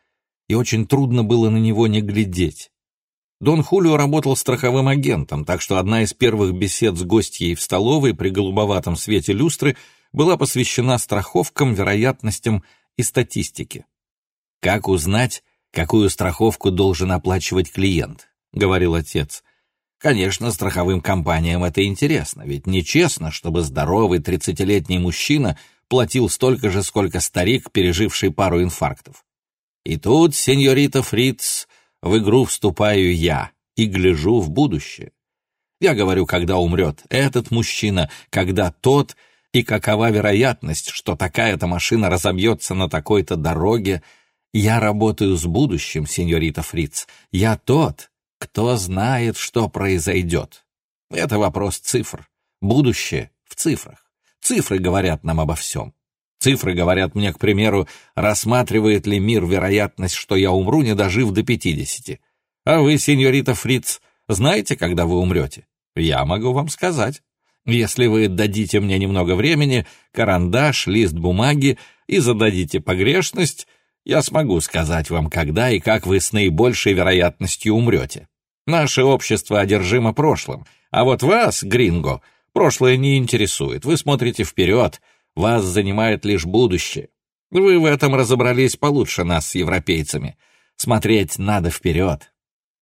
и очень трудно было на него не глядеть. Дон Хулио работал страховым агентом, так что одна из первых бесед с гостьей в столовой при голубоватом свете люстры была посвящена страховкам, вероятностям и статистике. «Как узнать, какую страховку должен оплачивать клиент?» — говорил отец. Конечно, страховым компаниям это интересно, ведь нечестно, чтобы здоровый тридцатилетний мужчина платил столько же, сколько старик, переживший пару инфарктов. И тут, сеньорита Фриц, в игру вступаю я и гляжу в будущее. Я говорю, когда умрет этот мужчина, когда тот, и какова вероятность, что такая-то машина разобьется на такой-то дороге. Я работаю с будущим, сеньорита Фриц. Я тот, кто знает, что произойдет? Это вопрос цифр. Будущее в цифрах. Цифры говорят нам обо всем. Цифры говорят мне, к примеру, рассматривает ли мир вероятность, что я умру, не дожив до пятидесяти. А вы, сеньорита Фриц, знаете, когда вы умрете? Я могу вам сказать. Если вы дадите мне немного времени, карандаш, лист бумаги и зададите погрешность, я смогу сказать вам, когда и как вы с наибольшей вероятностью умрете. Наше общество одержимо прошлым, а вот вас, Гринго, прошлое не интересует. Вы смотрите вперед, вас занимает лишь будущее. Вы в этом разобрались получше нас с европейцами. Смотреть надо вперед.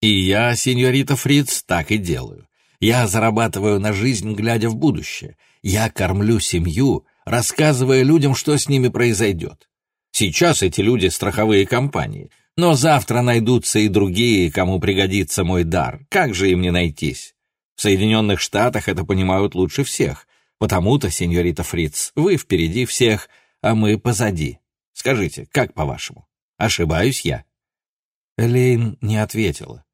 И я, сеньорита Фриц, так и делаю. Я зарабатываю на жизнь, глядя в будущее. Я кормлю семью, рассказывая людям, что с ними произойдет. Сейчас эти люди — страховые компании. Но завтра найдутся и другие, кому пригодится мой дар. Как же им не найтись? В Соединенных Штатах это понимают лучше всех. Потому-то, сеньорита Фриц, вы впереди всех, а мы позади. Скажите, как по-вашему? Ошибаюсь я?» Элейн не ответила.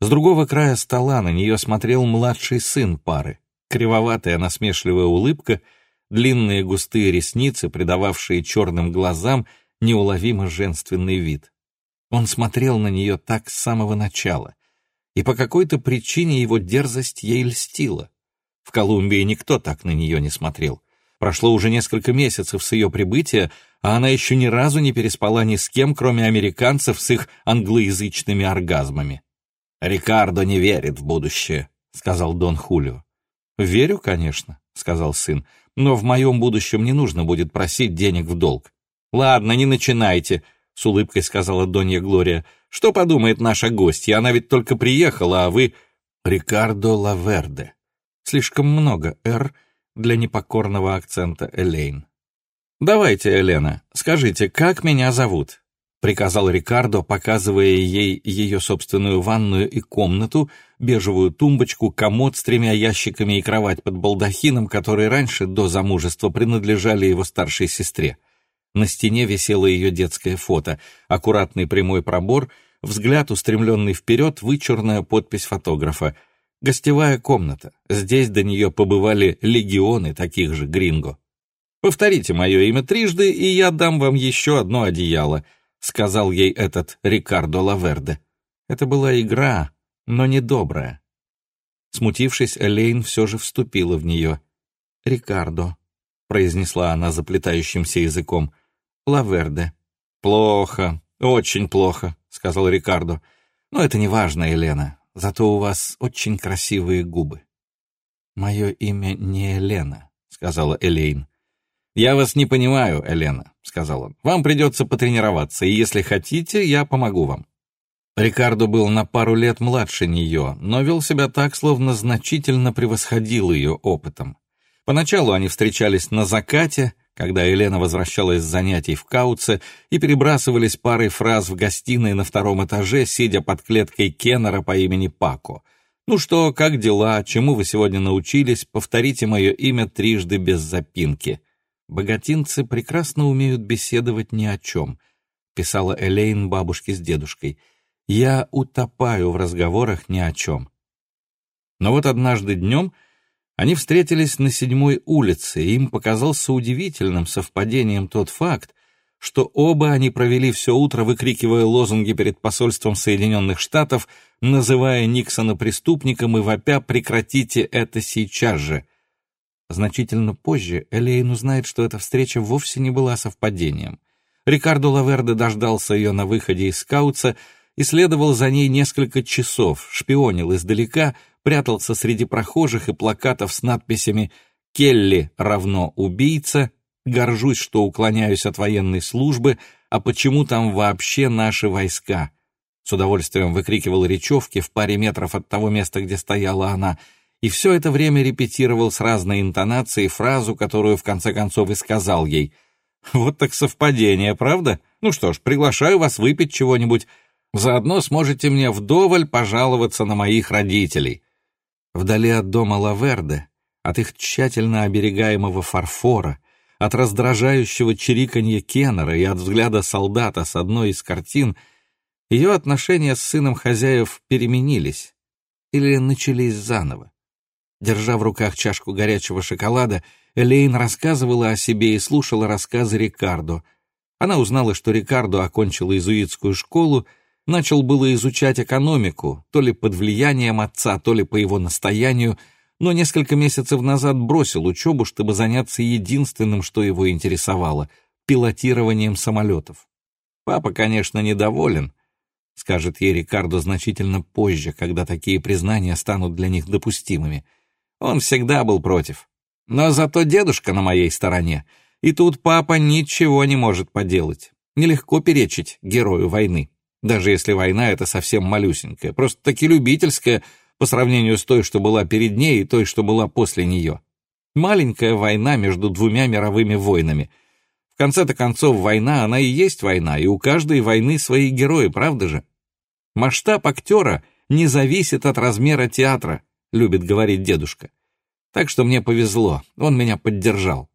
С другого края стола на нее смотрел младший сын пары. Кривоватая насмешливая улыбка, длинные густые ресницы, придававшие черным глазам неуловимо женственный вид. Он смотрел на нее так с самого начала, и по какой-то причине его дерзость ей льстила. В Колумбии никто так на нее не смотрел. Прошло уже несколько месяцев с ее прибытия, а она еще ни разу не переспала ни с кем, кроме американцев с их англоязычными оргазмами. «Рикардо не верит в будущее», — сказал Дон Хулио. «Верю, конечно», — сказал сын, «но в моем будущем не нужно будет просить денег в долг». «Ладно, не начинайте», с улыбкой сказала Донья Глория. Что подумает наша гостья? Она ведь только приехала, а вы...» «Рикардо Лаверде». Слишком много «р» для непокорного акцента Элейн. «Давайте, Елена, скажите, как меня зовут?» — приказал Рикардо, показывая ей ее собственную ванную и комнату, бежевую тумбочку, комод с тремя ящиками и кровать под балдахином, которые раньше, до замужества, принадлежали его старшей сестре. На стене висело ее детское фото, аккуратный прямой пробор, взгляд, устремленный вперед, вычурная подпись фотографа. Гостевая комната. Здесь до нее побывали легионы таких же гринго. «Повторите мое имя трижды, и я дам вам еще одно одеяло», — сказал ей этот Рикардо Лаверде. Это была игра, но не добрая. Смутившись, Элейн все же вступила в нее. «Рикардо», — произнесла она заплетающимся языком, — «Лаверде». «Плохо, очень плохо», — сказал Рикардо. «Но это не важно, Елена, зато у вас очень красивые губы». «Мое имя не Елена», — сказала Элейн. «Я вас не понимаю, Елена», — сказал он. «Вам придется потренироваться, и если хотите, я помогу вам». Рикардо был на пару лет младше нее, но вел себя так, словно значительно превосходил ее опытом. Поначалу они встречались на закате, когда Елена возвращалась с занятий в Кауце, и перебрасывались парой фраз в гостиной на втором этаже, сидя под клеткой Кеннера по имени Пако. «Ну что, как дела? Чему вы сегодня научились? Повторите мое имя трижды без запинки». «Богатинцы прекрасно умеют беседовать ни о чем», — писала Элейн бабушке с дедушкой. «Я утопаю в разговорах ни о чем». Но вот однажды днем они встретились на седьмой улице, и им показался удивительным совпадением тот факт, что оба они провели все утро, выкрикивая лозунги перед посольством Соединенных Штатов, называя Никсона преступником и вопя «прекратите это сейчас же», Значительно позже Элейн узнает, что эта встреча вовсе не была совпадением. Рикардо Лаверде дождался ее на выходе из скаутса и следовал за ней несколько часов, шпионил издалека, прятался среди прохожих и плакатов с надписями «Келли равно убийца», «Горжусь, что уклоняюсь от военной службы», «А почему там вообще наши войска?» С удовольствием выкрикивал речевки в паре метров от того места, где стояла она — и все это время репетировал с разной интонацией фразу, которую в конце концов и сказал ей. «Вот так совпадение, правда? Ну что ж, приглашаю вас выпить чего-нибудь. Заодно сможете мне вдоволь пожаловаться на моих родителей». Вдали от дома Лаверде, от их тщательно оберегаемого фарфора, от раздражающего чириканья Кеннера и от взгляда солдата с одной из картин, ее отношения с сыном хозяев переменились или начались заново. Держа в руках чашку горячего шоколада, Элейн рассказывала о себе и слушала рассказы Рикардо. Она узнала, что Рикардо окончил иезуитскую школу, начал было изучать экономику, то ли под влиянием отца, то ли по его настоянию, но несколько месяцев назад бросил учебу, чтобы заняться единственным, что его интересовало — пилотированием самолетов. Папа, конечно, недоволен, скажет ей Рикардо значительно позже, когда такие признания станут для них допустимыми — он всегда был против. Но зато дедушка на моей стороне, и тут папа ничего не может поделать. Нелегко перечить герою войны, даже если война это совсем малюсенькая, просто-таки любительская по сравнению с той, что была перед ней, и той, что была после нее. Маленькая война между двумя мировыми войнами. В конце-то концов, война, она и есть война, и у каждой войны свои герои, правда же? Масштаб актера не зависит от размера театра, любит говорить дедушка. Так что мне повезло, он меня поддержал.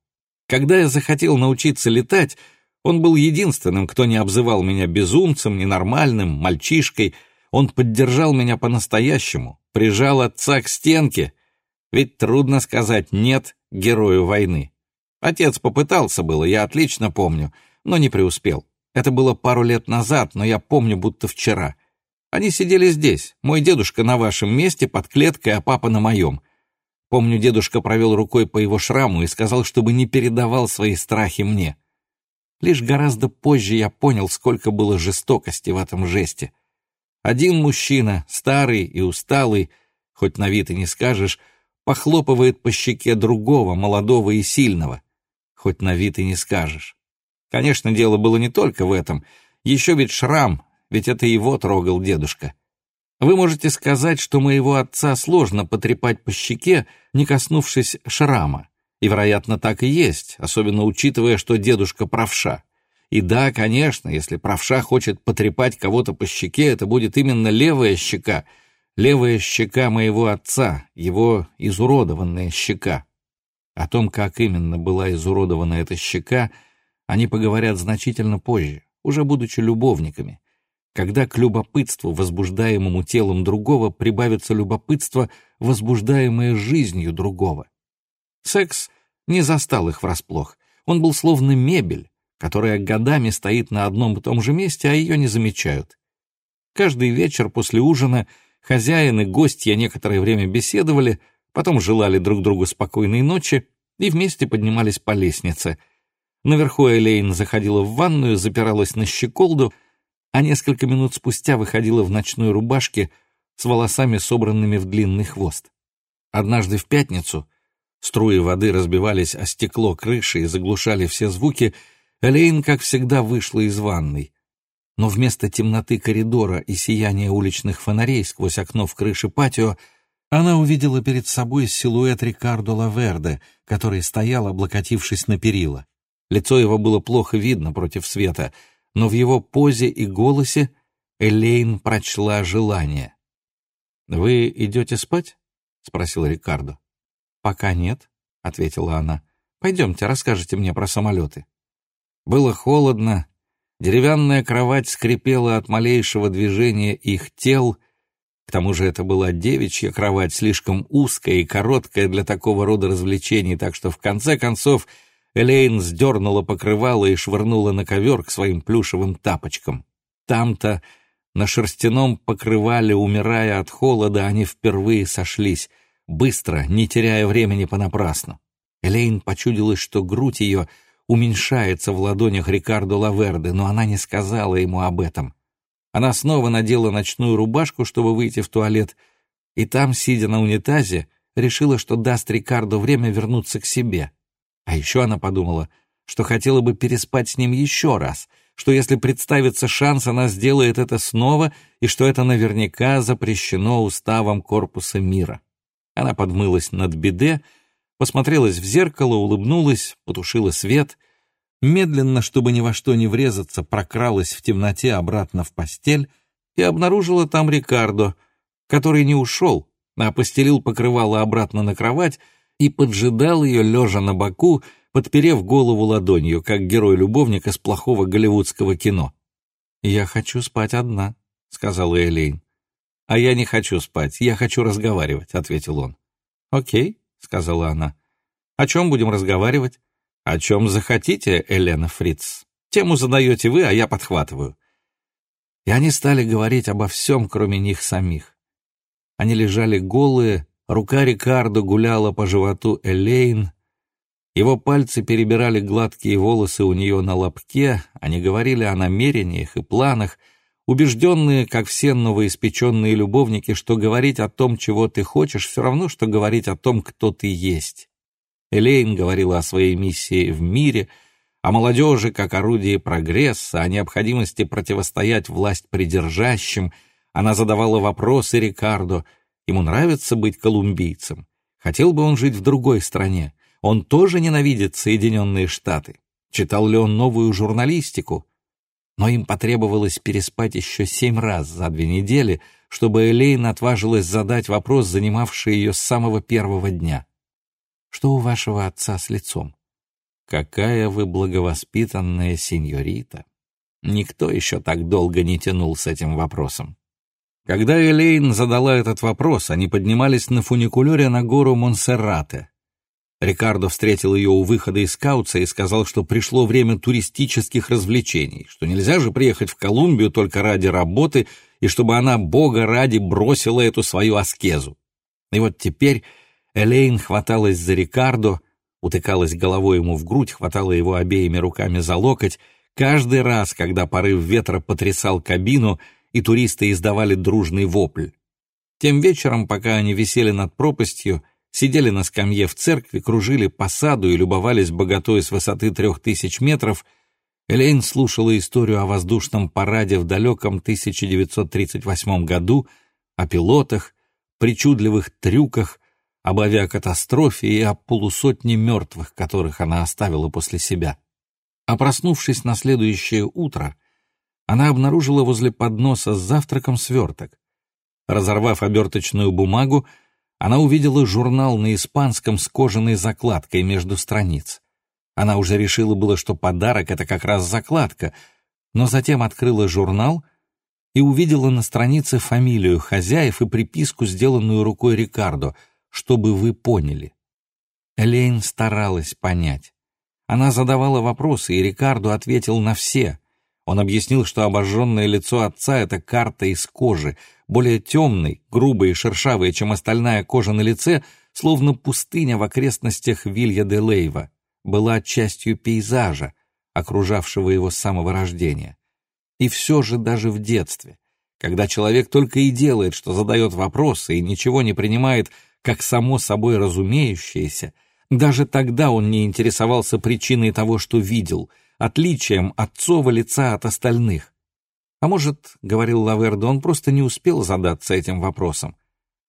Когда я захотел научиться летать, он был единственным, кто не обзывал меня безумцем, ненормальным, мальчишкой. Он поддержал меня по-настоящему, прижал отца к стенке. Ведь трудно сказать «нет» герою войны. Отец попытался было, я отлично помню, но не преуспел. Это было пару лет назад, но я помню, будто вчера. Они сидели здесь, мой дедушка на вашем месте под клеткой, а папа на моем. Помню, дедушка провел рукой по его шраму и сказал, чтобы не передавал свои страхи мне. Лишь гораздо позже я понял, сколько было жестокости в этом жесте. Один мужчина, старый и усталый, хоть на вид и не скажешь, похлопывает по щеке другого, молодого и сильного, хоть на вид и не скажешь. Конечно, дело было не только в этом. Еще ведь шрам, ведь это его трогал дедушка. Вы можете сказать, что моего отца сложно потрепать по щеке, не коснувшись шрама. И, вероятно, так и есть, особенно учитывая, что дедушка правша. И да, конечно, если правша хочет потрепать кого-то по щеке, это будет именно левая щека, левая щека моего отца, его изуродованная щека. О том, как именно была изуродована эта щека, они поговорят значительно позже, уже будучи любовниками, когда к любопытству, возбуждаемому телом другого, прибавится любопытство, возбуждаемое жизнью другого. Секс не застал их врасплох. Он был словно мебель, которая годами стоит на одном и том же месте, а ее не замечают. Каждый вечер после ужина хозяин и гостья некоторое время беседовали, потом желали друг другу спокойной ночи и вместе поднимались по лестнице. Наверху Элейн заходила в ванную, запиралась на щеколду, а несколько минут спустя выходила в ночной рубашке с волосами, собранными в длинный хвост. Однажды в пятницу струи воды разбивались о стекло крыши и заглушали все звуки, Элейн, как всегда, вышла из ванной. Но вместо темноты коридора и сияния уличных фонарей сквозь окно в крыше патио она увидела перед собой силуэт Рикардо Лаверде, который стоял, облокотившись на перила. Лицо его было плохо видно против света, но в его позе и голосе Элейн прочла желание. «Вы идете спать?» — спросил Рикардо. «Пока нет», — ответила она. «Пойдемте, расскажите мне про самолеты». Было холодно, деревянная кровать скрипела от малейшего движения их тел — к тому же это была девичья кровать, слишком узкая и короткая для такого рода развлечений, так что в конце концов Элейн сдернула покрывало и швырнула на ковер к своим плюшевым тапочкам. Там-то, на шерстяном покрывале, умирая от холода, они впервые сошлись, быстро, не теряя времени понапрасну. Элейн почудилась, что грудь ее уменьшается в ладонях Рикардо Лаверды, но она не сказала ему об этом. Она снова надела ночную рубашку, чтобы выйти в туалет, и там, сидя на унитазе, решила, что даст Рикардо время вернуться к себе. А еще она подумала, что хотела бы переспать с ним еще раз, что если представится шанс, она сделает это снова, и что это наверняка запрещено уставом корпуса мира. Она подмылась над беде, посмотрелась в зеркало, улыбнулась, потушила свет — медленно, чтобы ни во что не врезаться, прокралась в темноте обратно в постель и обнаружила там Рикардо, который не ушел, а постелил покрывало обратно на кровать и поджидал ее, лежа на боку, подперев голову ладонью, как герой-любовник из плохого голливудского кино. «Я хочу спать одна», — сказала Элейн. «А я не хочу спать, я хочу разговаривать», — ответил он. «Окей», — сказала она. «О чем будем разговаривать?» «О чем захотите, Елена Фриц. Тему задаете вы, а я подхватываю». И они стали говорить обо всем, кроме них самих. Они лежали голые, рука Рикардо гуляла по животу Элейн, его пальцы перебирали гладкие волосы у нее на лобке, они говорили о намерениях и планах, убежденные, как все новоиспеченные любовники, что говорить о том, чего ты хочешь, все равно, что говорить о том, кто ты есть. Элейн говорила о своей миссии в мире, о молодежи как орудии прогресса, о необходимости противостоять власть придержащим. Она задавала вопросы Рикардо. Ему нравится быть колумбийцем. Хотел бы он жить в другой стране. Он тоже ненавидит Соединенные Штаты. Читал ли он новую журналистику? Но им потребовалось переспать еще семь раз за две недели, чтобы Элейн отважилась задать вопрос, занимавший ее с самого первого дня. Что у вашего отца с лицом? Какая вы благовоспитанная сеньорита. Никто еще так долго не тянул с этим вопросом. Когда Элейн задала этот вопрос, они поднимались на фуникулере на гору Монсеррате. Рикардо встретил ее у выхода из Кауца и сказал, что пришло время туристических развлечений, что нельзя же приехать в Колумбию только ради работы и чтобы она, бога ради, бросила эту свою аскезу. И вот теперь Элейн хваталась за Рикардо, утыкалась головой ему в грудь, хватала его обеими руками за локоть. Каждый раз, когда порыв ветра потрясал кабину, и туристы издавали дружный вопль. Тем вечером, пока они висели над пропастью, сидели на скамье в церкви, кружили по саду и любовались богатой с высоты трех тысяч метров, Элейн слушала историю о воздушном параде в далеком 1938 году, о пилотах, причудливых трюках, об авиакатастрофе и о полусотне мертвых, которых она оставила после себя. А проснувшись на следующее утро, она обнаружила возле подноса с завтраком сверток. Разорвав оберточную бумагу, она увидела журнал на испанском с кожаной закладкой между страниц. Она уже решила было, что подарок — это как раз закладка, но затем открыла журнал и увидела на странице фамилию хозяев и приписку, сделанную рукой Рикардо, чтобы вы поняли. Элейн старалась понять. Она задавала вопросы, и Рикардо ответил на все. Он объяснил, что обожженное лицо отца — это карта из кожи, более темной, грубой и шершавой, чем остальная кожа на лице, словно пустыня в окрестностях Вилья де Лейва, была частью пейзажа, окружавшего его с самого рождения. И все же даже в детстве, когда человек только и делает, что задает вопросы и ничего не принимает как само собой разумеющееся, даже тогда он не интересовался причиной того, что видел, отличием отцова лица от остальных. А может, — говорил Лавердо, — он просто не успел задаться этим вопросом.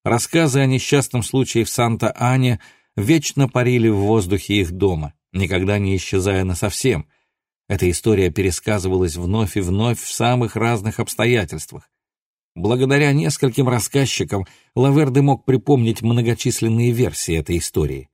Рассказы о несчастном случае в Санта-Ане вечно парили в воздухе их дома, никогда не исчезая насовсем. Эта история пересказывалась вновь и вновь в самых разных обстоятельствах. Благодаря нескольким рассказчикам Лаверде мог припомнить многочисленные версии этой истории.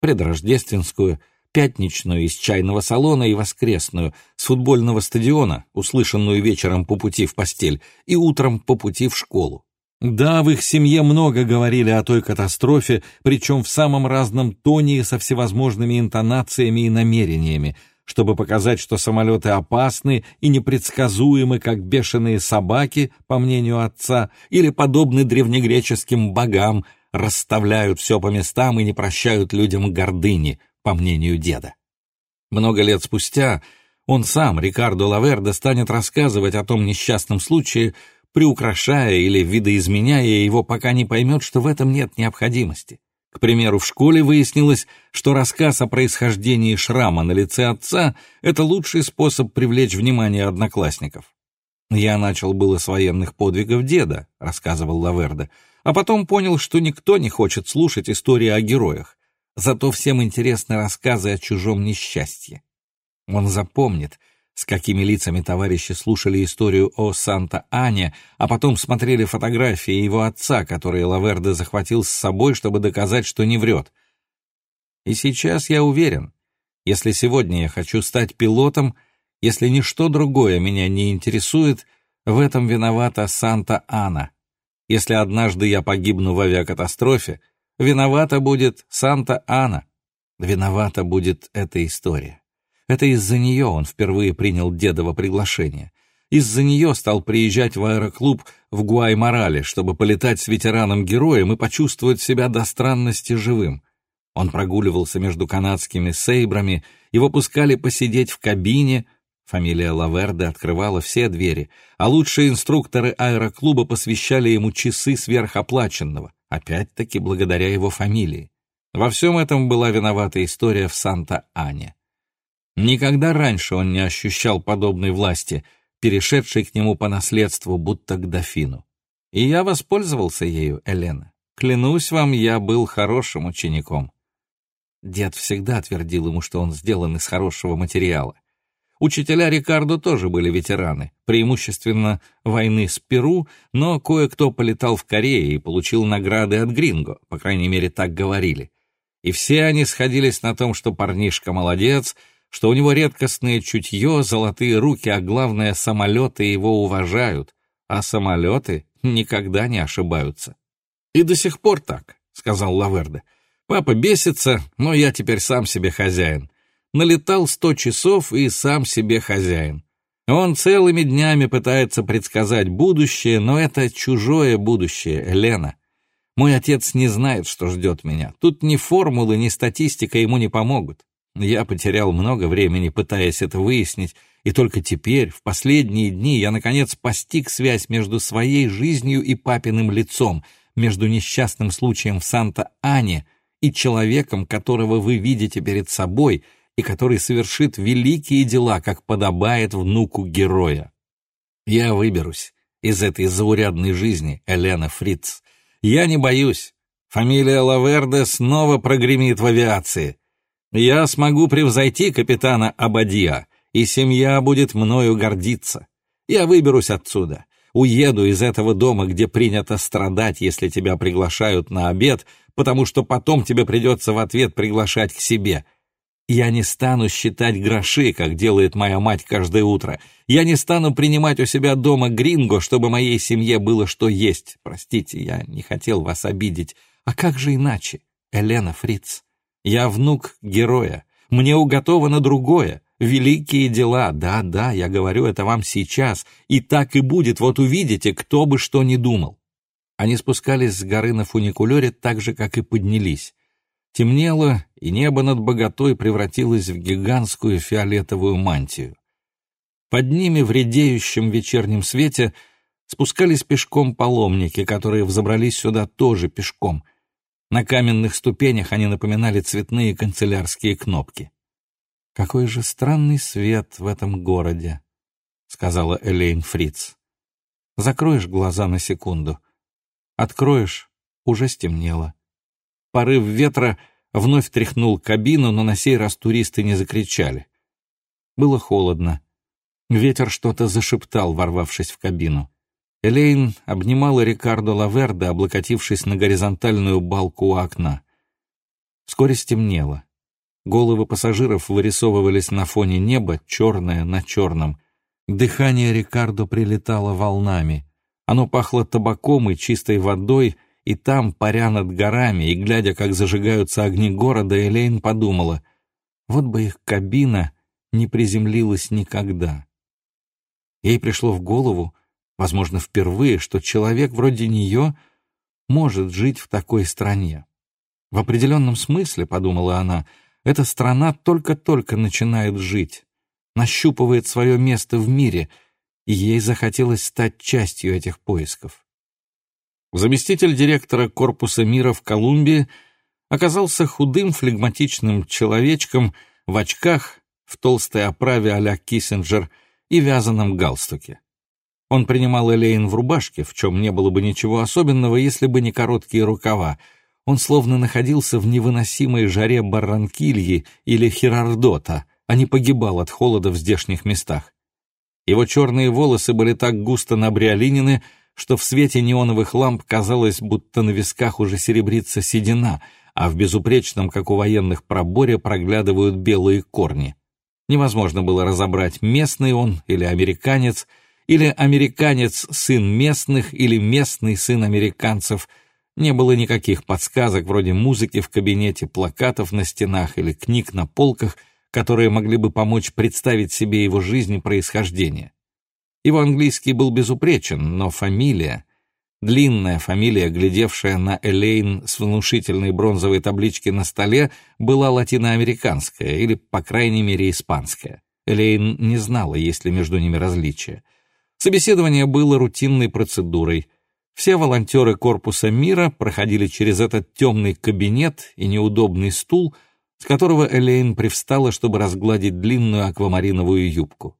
Предрождественскую, пятничную из чайного салона и воскресную с футбольного стадиона, услышанную вечером по пути в постель и утром по пути в школу. Да, в их семье много говорили о той катастрофе, причем в самом разном тоне и со всевозможными интонациями и намерениями, чтобы показать, что самолеты опасны и непредсказуемы, как бешеные собаки, по мнению отца, или подобны древнегреческим богам, расставляют все по местам и не прощают людям гордыни, по мнению деда. Много лет спустя он сам, Рикардо Лаверде, станет рассказывать о том несчастном случае, приукрашая или видоизменяя его, пока не поймет, что в этом нет необходимости. К примеру, в школе выяснилось, что рассказ о происхождении шрама на лице отца — это лучший способ привлечь внимание одноклассников. «Я начал было с военных подвигов деда», — рассказывал Лаверде, а потом понял, что никто не хочет слушать истории о героях, зато всем интересны рассказы о чужом несчастье. Он запомнит — с какими лицами товарищи слушали историю о Санта-Ане, а потом смотрели фотографии его отца, которые Лаверде захватил с собой, чтобы доказать, что не врет. И сейчас я уверен, если сегодня я хочу стать пилотом, если ничто другое меня не интересует, в этом виновата Санта-Ана. Если однажды я погибну в авиакатастрофе, виновата будет Санта-Ана. Виновата будет эта история. Это из-за нее он впервые принял дедово приглашение. Из-за нее стал приезжать в аэроклуб в Гуай-Морале, чтобы полетать с ветераном-героем и почувствовать себя до странности живым. Он прогуливался между канадскими сейбрами, его пускали посидеть в кабине, фамилия Лаверде открывала все двери, а лучшие инструкторы аэроклуба посвящали ему часы сверхоплаченного, опять-таки благодаря его фамилии. Во всем этом была виновата история в Санта-Ане. Никогда раньше он не ощущал подобной власти, перешедшей к нему по наследству, будто к дофину. И я воспользовался ею, Элена. Клянусь вам, я был хорошим учеником. Дед всегда твердил ему, что он сделан из хорошего материала. Учителя Рикардо тоже были ветераны, преимущественно войны с Перу, но кое-кто полетал в Корее и получил награды от Гринго, по крайней мере, так говорили. И все они сходились на том, что парнишка молодец — что у него редкостное чутье, золотые руки, а главное, самолеты его уважают, а самолеты никогда не ошибаются. «И до сих пор так», — сказал Лаверде. «Папа бесится, но я теперь сам себе хозяин. Налетал сто часов и сам себе хозяин. Он целыми днями пытается предсказать будущее, но это чужое будущее, Лена. Мой отец не знает, что ждет меня. Тут ни формулы, ни статистика ему не помогут. Я потерял много времени, пытаясь это выяснить, и только теперь, в последние дни, я, наконец, постиг связь между своей жизнью и папиным лицом, между несчастным случаем в Санта-Ане и человеком, которого вы видите перед собой, и который совершит великие дела, как подобает внуку героя. Я выберусь из этой заурядной жизни, Елена Фриц. Я не боюсь. Фамилия Лаверде снова прогремит в авиации. Я смогу превзойти капитана Абадия, и семья будет мною гордиться. Я выберусь отсюда, уеду из этого дома, где принято страдать, если тебя приглашают на обед, потому что потом тебе придется в ответ приглашать к себе. Я не стану считать гроши, как делает моя мать каждое утро. Я не стану принимать у себя дома гринго, чтобы моей семье было что есть. Простите, я не хотел вас обидеть. А как же иначе, Елена Фриц? Я внук героя. Мне уготовано другое. Великие дела. Да, да, я говорю это вам сейчас. И так и будет, вот увидите, кто бы что ни думал. Они спускались с горы на фуникулере так же, как и поднялись. Темнело, и небо над богатой превратилось в гигантскую фиолетовую мантию. Под ними в редеющем вечернем свете спускались пешком паломники, которые взобрались сюда тоже пешком. На каменных ступенях они напоминали цветные канцелярские кнопки. «Какой же странный свет в этом городе», — сказала Элейн Фриц. «Закроешь глаза на секунду. Откроешь — уже стемнело. Порыв ветра вновь тряхнул кабину, но на сей раз туристы не закричали. Было холодно. Ветер что-то зашептал, ворвавшись в кабину. Элейн обнимала Рикардо Лаверде, облокотившись на горизонтальную балку у окна. Вскоре стемнело. Головы пассажиров вырисовывались на фоне неба, черное на черном. Дыхание Рикардо прилетало волнами. Оно пахло табаком и чистой водой — и там, паря над горами и глядя, как зажигаются огни города, Элейн подумала, вот бы их кабина не приземлилась никогда. Ей пришло в голову, возможно, впервые, что человек вроде нее может жить в такой стране. В определенном смысле, подумала она, эта страна только-только начинает жить, нащупывает свое место в мире, и ей захотелось стать частью этих поисков. Заместитель директора корпуса мира в Колумбии оказался худым флегматичным человечком в очках, в толстой оправе а-ля Киссинджер и вязаном галстуке. Он принимал Элейн в рубашке, в чем не было бы ничего особенного, если бы не короткие рукава. Он словно находился в невыносимой жаре Барранкильи или Хирардота, а не погибал от холода в здешних местах. Его черные волосы были так густо набриолинены, что в свете неоновых ламп казалось, будто на висках уже серебрится седина, а в безупречном, как у военных, проборе проглядывают белые корни. Невозможно было разобрать, местный он или американец, или американец сын местных, или местный сын американцев. Не было никаких подсказок вроде музыки в кабинете, плакатов на стенах или книг на полках, которые могли бы помочь представить себе его жизнь и происхождение. Его английский был безупречен, но фамилия, длинная фамилия, глядевшая на Элейн с внушительной бронзовой таблички на столе, была латиноамериканская или, по крайней мере, испанская. Элейн не знала, есть ли между ними различия. Собеседование было рутинной процедурой. Все волонтеры Корпуса мира проходили через этот темный кабинет и неудобный стул, с которого Элейн привстала, чтобы разгладить длинную аквамариновую юбку.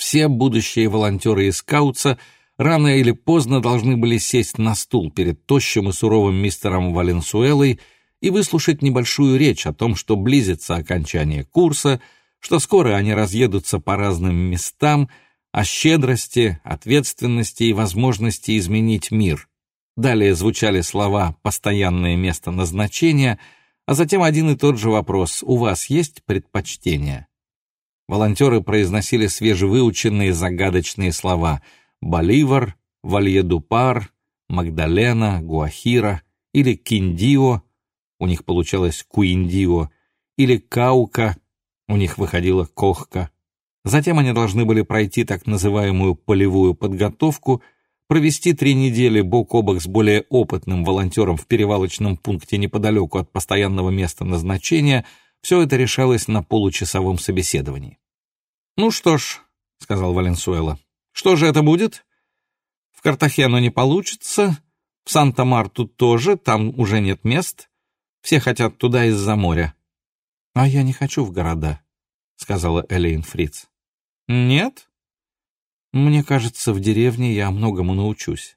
Все будущие волонтеры из Скаутса рано или поздно должны были сесть на стул перед тощим и суровым мистером Валенсуэлой и выслушать небольшую речь о том, что близится окончание курса, что скоро они разъедутся по разным местам, о щедрости, ответственности и возможности изменить мир. Далее звучали слова «постоянное место назначения», а затем один и тот же вопрос «У вас есть предпочтение?» Волонтеры произносили свежевыученные загадочные слова «Боливар», «Вальедупар», «Магдалена», «Гуахира» или «Киндио», у них получалось «Куиндио», или «Каука», у них выходила «Кохка». Затем они должны были пройти так называемую полевую подготовку, провести три недели бок о бок с более опытным волонтером в перевалочном пункте неподалеку от постоянного места назначения — все это решалось на получасовом собеседовании. «Ну что ж», — сказал Валенсуэла, — «что же это будет? В Картахену не получится, в Санта-Марту тоже, там уже нет мест, все хотят туда из-за моря». «А я не хочу в города», — сказала Элейн Фриц. «Нет?» «Мне кажется, в деревне я многому научусь.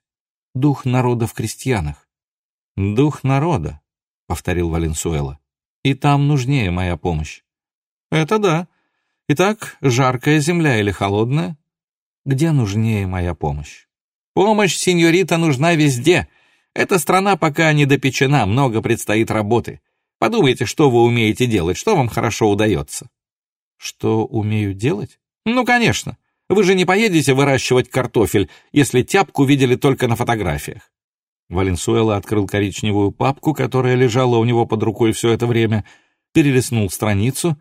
Дух народа в крестьянах». «Дух народа», — повторил Валенсуэла. «И там нужнее моя помощь». «Это да. Итак, жаркая земля или холодная?» «Где нужнее моя помощь?» «Помощь, сеньорита, нужна везде. Эта страна пока не допечена, много предстоит работы. Подумайте, что вы умеете делать, что вам хорошо удается». «Что умею делать?» «Ну, конечно. Вы же не поедете выращивать картофель, если тяпку видели только на фотографиях». Валенсуэла открыл коричневую папку, которая лежала у него под рукой все это время, перелистнул страницу,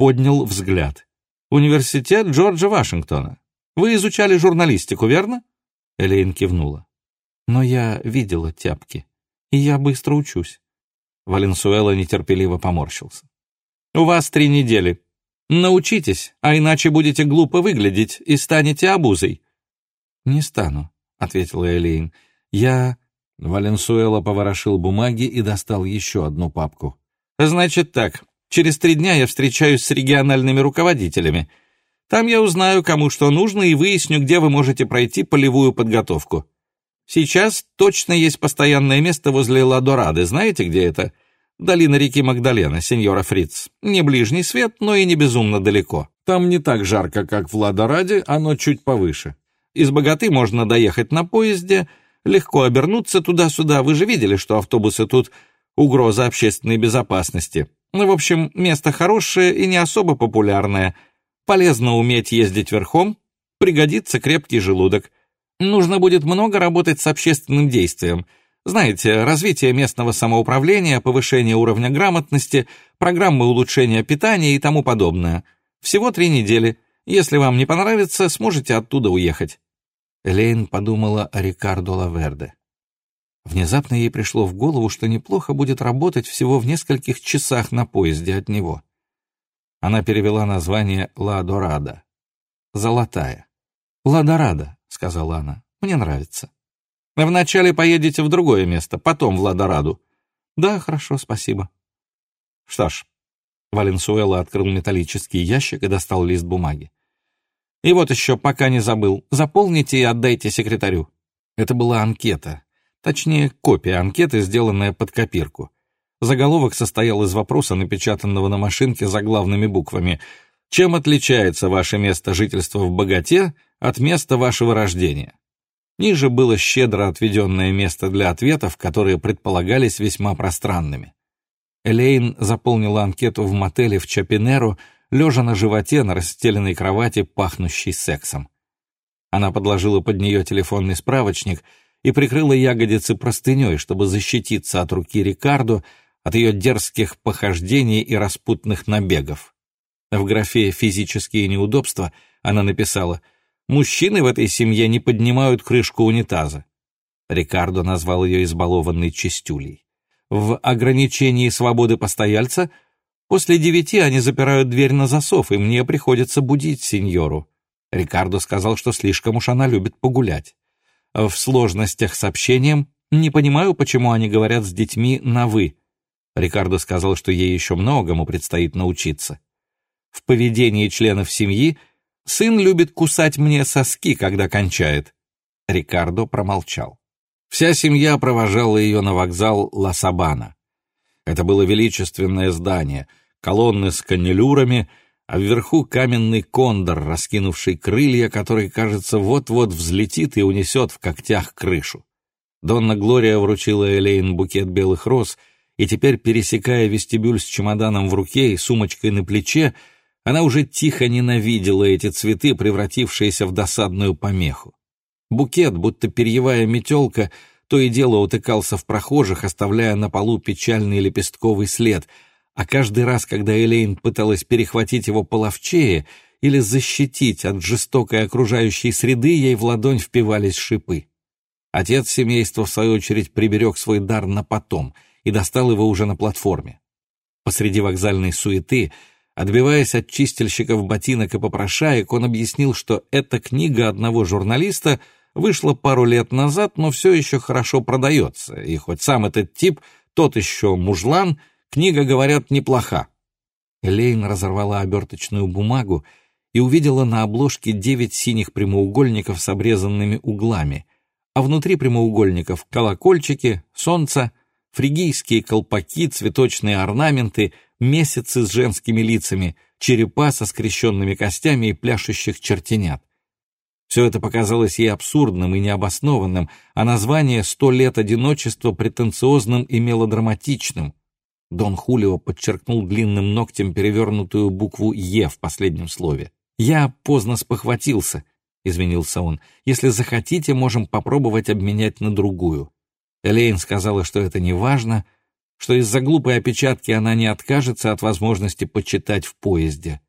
поднял взгляд. «Университет Джорджа Вашингтона. Вы изучали журналистику, верно?» Элейн кивнула. «Но я видела тяпки, и я быстро учусь». Валенсуэла нетерпеливо поморщился. «У вас три недели. Научитесь, а иначе будете глупо выглядеть и станете обузой». «Не стану», — ответила Элейн. «Я...» Валенсуэла поворошил бумаги и достал еще одну папку. «Значит так, через три дня я встречаюсь с региональными руководителями. Там я узнаю, кому что нужно, и выясню, где вы можете пройти полевую подготовку. Сейчас точно есть постоянное место возле Ладорады. Знаете, где это? Долина реки Магдалена, сеньора Фриц. Не ближний свет, но и не безумно далеко. Там не так жарко, как в Ладораде, оно чуть повыше. Из Богаты можно доехать на поезде, легко обернуться туда-сюда. Вы же видели, что автобусы тут угроза общественной безопасности. Ну, в общем, место хорошее и не особо популярное. Полезно уметь ездить верхом, пригодится крепкий желудок. Нужно будет много работать с общественным действием. Знаете, развитие местного самоуправления, повышение уровня грамотности, программы улучшения питания и тому подобное. Всего три недели. Если вам не понравится, сможете оттуда уехать». Элейн подумала о Рикардо Лаверде. Внезапно ей пришло в голову, что неплохо будет работать всего в нескольких часах на поезде от него. Она перевела название «Ла Дорада» — «Золотая». «Ла Дорада», — сказала она. «Мне нравится». «Вначале поедете в другое место, потом в Ладораду». «Да, хорошо, спасибо». «Что ж». Валенсуэла открыл металлический ящик и достал лист бумаги. «И вот еще, пока не забыл, заполните и отдайте секретарю». Это была анкета. Точнее, копия анкеты, сделанная под копирку. Заголовок состоял из вопроса, напечатанного на машинке заглавными буквами. «Чем отличается ваше место жительства в богате от места вашего рождения. Ниже было щедро отведенное место для ответов, которые предполагались весьма пространными. Элейн заполнила анкету в мотеле в Чапинеру, лежа на животе на расстеленной кровати, пахнущей сексом. Она подложила под нее телефонный справочник и прикрыла ягодицы простыней, чтобы защититься от руки Рикардо, от ее дерзких похождений и распутных набегов. В графе «Физические неудобства» она написала — Мужчины в этой семье не поднимают крышку унитаза. Рикардо назвал ее избалованной чистюлей. В ограничении свободы постояльца после девяти они запирают дверь на засов, и мне приходится будить сеньору. Рикардо сказал, что слишком уж она любит погулять. В сложностях с общением не понимаю, почему они говорят с детьми на «вы». Рикардо сказал, что ей еще многому предстоит научиться. В поведении членов семьи – Сын любит кусать мне соски, когда кончает». Рикардо промолчал. Вся семья провожала ее на вокзал Ла-Сабана. Это было величественное здание, колонны с каннелюрами, а вверху каменный кондор, раскинувший крылья, который, кажется, вот-вот взлетит и унесет в когтях крышу. Донна Глория вручила Элейн букет белых роз, и теперь, пересекая вестибюль с чемоданом в руке и сумочкой на плече, она уже тихо ненавидела эти цветы, превратившиеся в досадную помеху. Букет, будто перьевая метелка, то и дело утыкался в прохожих, оставляя на полу печальный лепестковый след, а каждый раз, когда Элейн пыталась перехватить его половчее или защитить от жестокой окружающей среды, ей в ладонь впивались шипы. Отец семейства, в свою очередь, приберег свой дар на потом и достал его уже на платформе. Посреди вокзальной суеты — Отбиваясь от чистильщиков ботинок и попрошаек, он объяснил, что эта книга одного журналиста вышла пару лет назад, но все еще хорошо продается, и хоть сам этот тип, тот еще мужлан, книга, говорят, неплоха. Элейн разорвала оберточную бумагу и увидела на обложке девять синих прямоугольников с обрезанными углами, а внутри прямоугольников колокольчики, солнце, фригийские колпаки, цветочные орнаменты, месяцы с женскими лицами, черепа со скрещенными костями и пляшущих чертенят. Все это показалось ей абсурдным и необоснованным, а название «Сто лет одиночества» претенциозным и мелодраматичным. Дон Хулио подчеркнул длинным ногтем перевернутую букву «Е» в последнем слове. «Я поздно спохватился», — извинился он. «Если захотите, можем попробовать обменять на другую». Элейн сказала, что это не важно, что из-за глупой опечатки она не откажется от возможности почитать в поезде.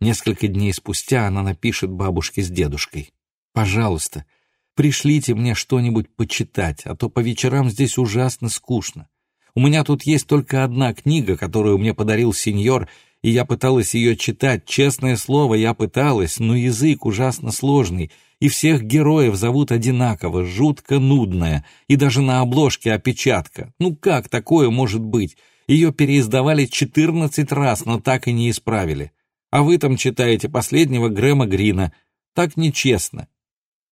Несколько дней спустя она напишет бабушке с дедушкой. «Пожалуйста, пришлите мне что-нибудь почитать, а то по вечерам здесь ужасно скучно. У меня тут есть только одна книга, которую мне подарил сеньор, и я пыталась ее читать, честное слово, я пыталась, но язык ужасно сложный, и всех героев зовут одинаково, жутко нудная, и даже на обложке опечатка. Ну как такое может быть? Ее переиздавали 14 раз, но так и не исправили. А вы там читаете последнего Грэма Грина. Так нечестно.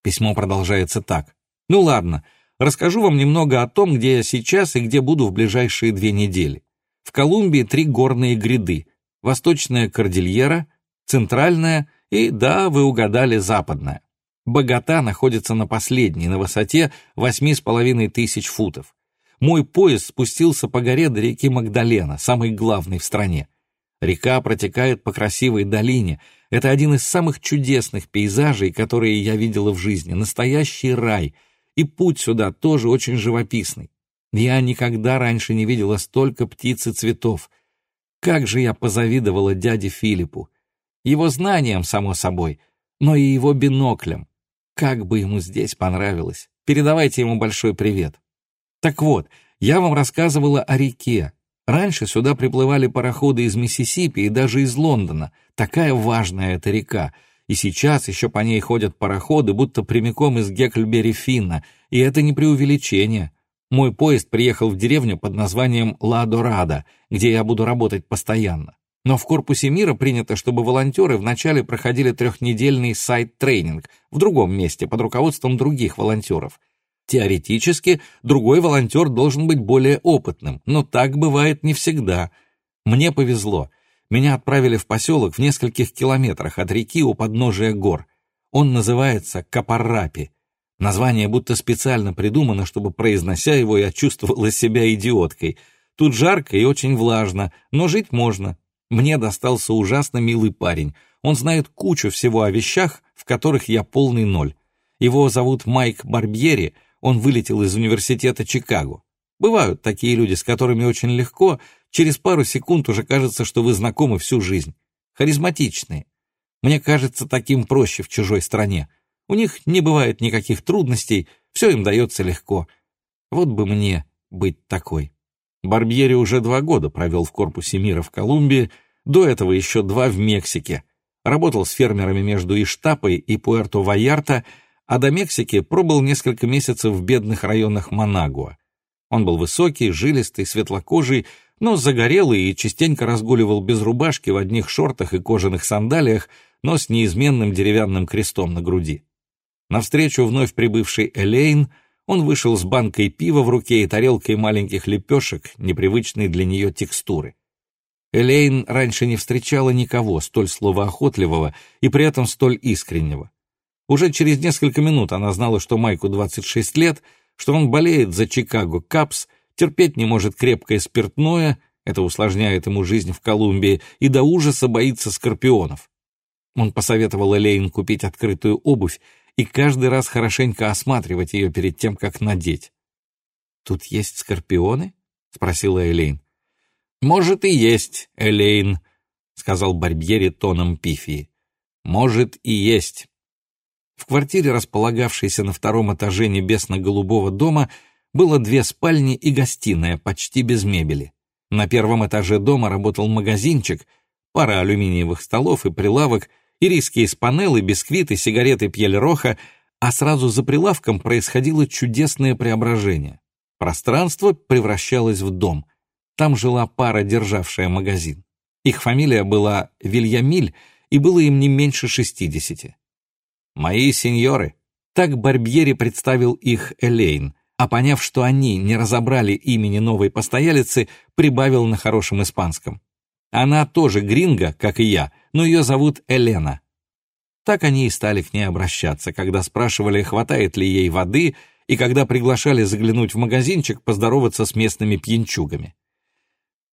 Письмо продолжается так. Ну ладно, расскажу вам немного о том, где я сейчас и где буду в ближайшие две недели. В Колумбии три горные гряды восточная кордильера, центральная и, да, вы угадали, западная. Богата находится на последней, на высоте восьми с половиной тысяч футов. Мой поезд спустился по горе до реки Магдалена, самой главной в стране. Река протекает по красивой долине. Это один из самых чудесных пейзажей, которые я видела в жизни. Настоящий рай. И путь сюда тоже очень живописный. Я никогда раньше не видела столько птиц и цветов. Как же я позавидовала дяде Филиппу. Его знаниям, само собой, но и его биноклям. Как бы ему здесь понравилось. Передавайте ему большой привет. Так вот, я вам рассказывала о реке. Раньше сюда приплывали пароходы из Миссисипи и даже из Лондона. Такая важная эта река. И сейчас еще по ней ходят пароходы, будто прямиком из Гекльбери-Финна. И это не преувеличение. Мой поезд приехал в деревню под названием Ла-Дорадо, где я буду работать постоянно. Но в корпусе мира принято, чтобы волонтеры вначале проходили трехнедельный сайт-тренинг в другом месте под руководством других волонтеров. Теоретически, другой волонтер должен быть более опытным, но так бывает не всегда. Мне повезло. Меня отправили в поселок в нескольких километрах от реки у подножия гор. Он называется Капаррапи. Название будто специально придумано, чтобы, произнося его, я чувствовала себя идиоткой. Тут жарко и очень влажно, но жить можно. Мне достался ужасно милый парень. Он знает кучу всего о вещах, в которых я полный ноль. Его зовут Майк Барбьери, он вылетел из университета Чикаго. Бывают такие люди, с которыми очень легко, через пару секунд уже кажется, что вы знакомы всю жизнь. Харизматичные. Мне кажется, таким проще в чужой стране. У них не бывает никаких трудностей, все им дается легко. Вот бы мне быть такой. Барбьери уже два года провел в корпусе мира в Колумбии, до этого еще два в Мексике. Работал с фермерами между Иштапой и Пуэрто-Ваярта, а до Мексики пробыл несколько месяцев в бедных районах Манагуа. Он был высокий, жилистый, светлокожий, но загорелый и частенько разгуливал без рубашки в одних шортах и кожаных сандалиях, но с неизменным деревянным крестом на груди. Навстречу вновь прибывший Элейн он вышел с банкой пива в руке и тарелкой маленьких лепешек, непривычной для нее текстуры. Элейн раньше не встречала никого столь словоохотливого и при этом столь искреннего. Уже через несколько минут она знала, что Майку 26 лет, что он болеет за Чикаго Капс, терпеть не может крепкое спиртное, это усложняет ему жизнь в Колумбии, и до ужаса боится скорпионов. Он посоветовал Элейн купить открытую обувь и каждый раз хорошенько осматривать ее перед тем, как надеть. «Тут есть скорпионы?» — спросила Элейн. «Может, и есть, Элейн», — сказал Барбьери тоном пифии. «Может, и есть». В квартире, располагавшейся на втором этаже небесно-голубого дома, было две спальни и гостиная, почти без мебели. На первом этаже дома работал магазинчик, пара алюминиевых столов и прилавок — ирийские спанелы, бисквиты, сигареты Пьель-Роха, а сразу за прилавком происходило чудесное преображение. Пространство превращалось в дом. Там жила пара, державшая магазин. Их фамилия была Вильямиль, и было им не меньше шестидесяти. «Мои сеньоры», так Барбьери представил их Элейн, а поняв, что они не разобрали имени новой постоялицы, прибавил на хорошем испанском. Она тоже гринга, как и я, но ее зовут Элена. Так они и стали к ней обращаться, когда спрашивали, хватает ли ей воды, и когда приглашали заглянуть в магазинчик поздороваться с местными пьянчугами.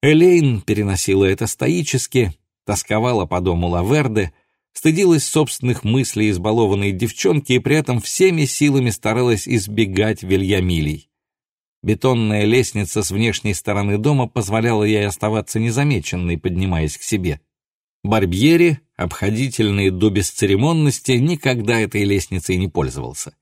Элейн переносила это стоически, тосковала по дому Лаверде, стыдилась собственных мыслей избалованной девчонки и при этом всеми силами старалась избегать вильямилей. Бетонная лестница с внешней стороны дома позволяла ей оставаться незамеченной, поднимаясь к себе. Барбьери, обходительный до бесцеремонности, никогда этой лестницей не пользовался.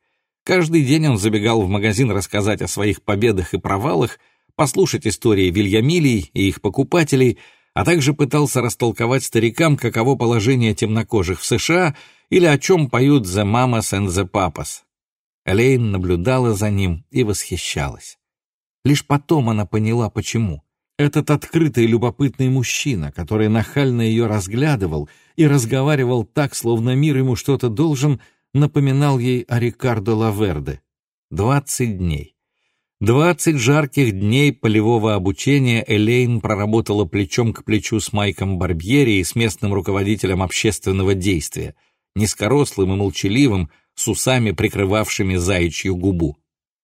Каждый день он забегал в магазин рассказать о своих победах и провалах, послушать истории Вильямилий и их покупателей, а также пытался растолковать старикам, каково положение темнокожих в США или о чем поют «The Mamas and the Papas». Элейн наблюдала за ним и восхищалась. Лишь потом она поняла, почему. Этот открытый любопытный мужчина, который нахально ее разглядывал и разговаривал так, словно мир ему что-то должен, напоминал ей о Рикардо Лаверде. Двадцать дней. Двадцать жарких дней полевого обучения Элейн проработала плечом к плечу с Майком Барбьери и с местным руководителем общественного действия, низкорослым и молчаливым, с усами, прикрывавшими заячью губу.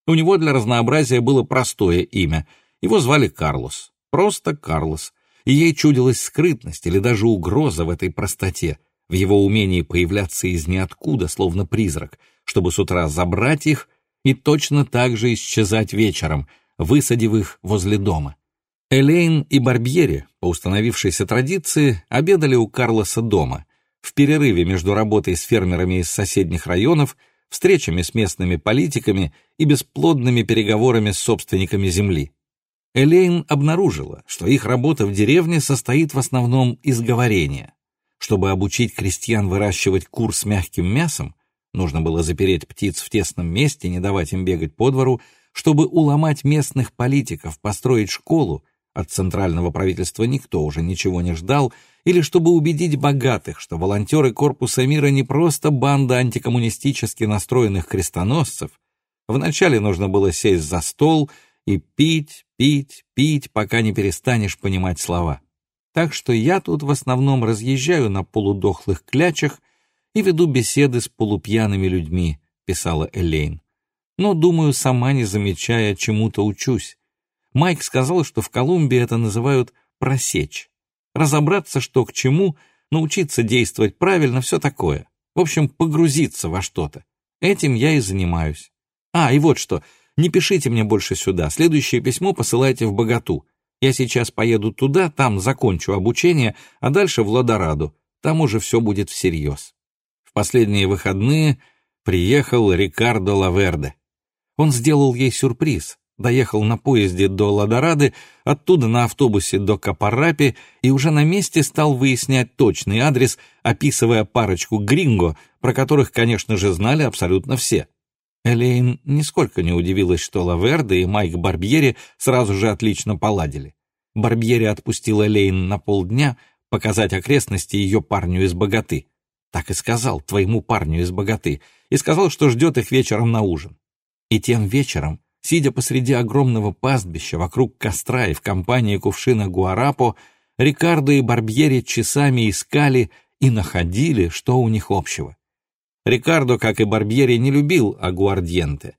У него для разнообразия было простое имя. Его звали Карлос. Просто Карлос. И ей чудилась скрытность или даже угроза в этой простоте, в его умении появляться из ниоткуда, словно призрак, чтобы с утра забрать их — и точно так же исчезать вечером, высадив их возле дома. Элейн и Барбьери, по установившейся традиции, обедали у Карлоса дома, в перерыве между работой с фермерами из соседних районов, встречами с местными политиками и бесплодными переговорами с собственниками земли. Элейн обнаружила, что их работа в деревне состоит в основном из говорения. Чтобы обучить крестьян выращивать кур с мягким мясом, Нужно было запереть птиц в тесном месте, не давать им бегать по двору, чтобы уломать местных политиков, построить школу, от центрального правительства никто уже ничего не ждал, или чтобы убедить богатых, что волонтеры Корпуса мира не просто банда антикоммунистически настроенных крестоносцев. Вначале нужно было сесть за стол и пить, пить, пить, пока не перестанешь понимать слова. Так что я тут в основном разъезжаю на полудохлых клячах и веду беседы с полупьяными людьми», — писала Элейн. «Но, думаю, сама не замечая, чему-то учусь. Майк сказал, что в Колумбии это называют «просечь». Разобраться, что к чему, научиться действовать правильно, все такое. В общем, погрузиться во что-то. Этим я и занимаюсь. А, и вот что, не пишите мне больше сюда, следующее письмо посылайте в Богату. Я сейчас поеду туда, там закончу обучение, а дальше в Ладораду. Там уже все будет всерьез. В последние выходные приехал Рикардо Лаверде. Он сделал ей сюрприз, доехал на поезде до Ладорады, оттуда на автобусе до Капарапи и уже на месте стал выяснять точный адрес, описывая парочку гринго, про которых, конечно же, знали абсолютно все. Элейн нисколько не удивилась, что Лаверде и Майк Барбьери сразу же отлично поладили. Барбьери отпустил Элейн на полдня показать окрестности ее парню из богаты. Так и сказал твоему парню из богаты, и сказал, что ждет их вечером на ужин. И тем вечером, сидя посреди огромного пастбища вокруг костра и в компании кувшина Гуарапо, Рикардо и Барбьери часами искали и находили, что у них общего. Рикардо, как и Барбьери, не любил агуардьенте.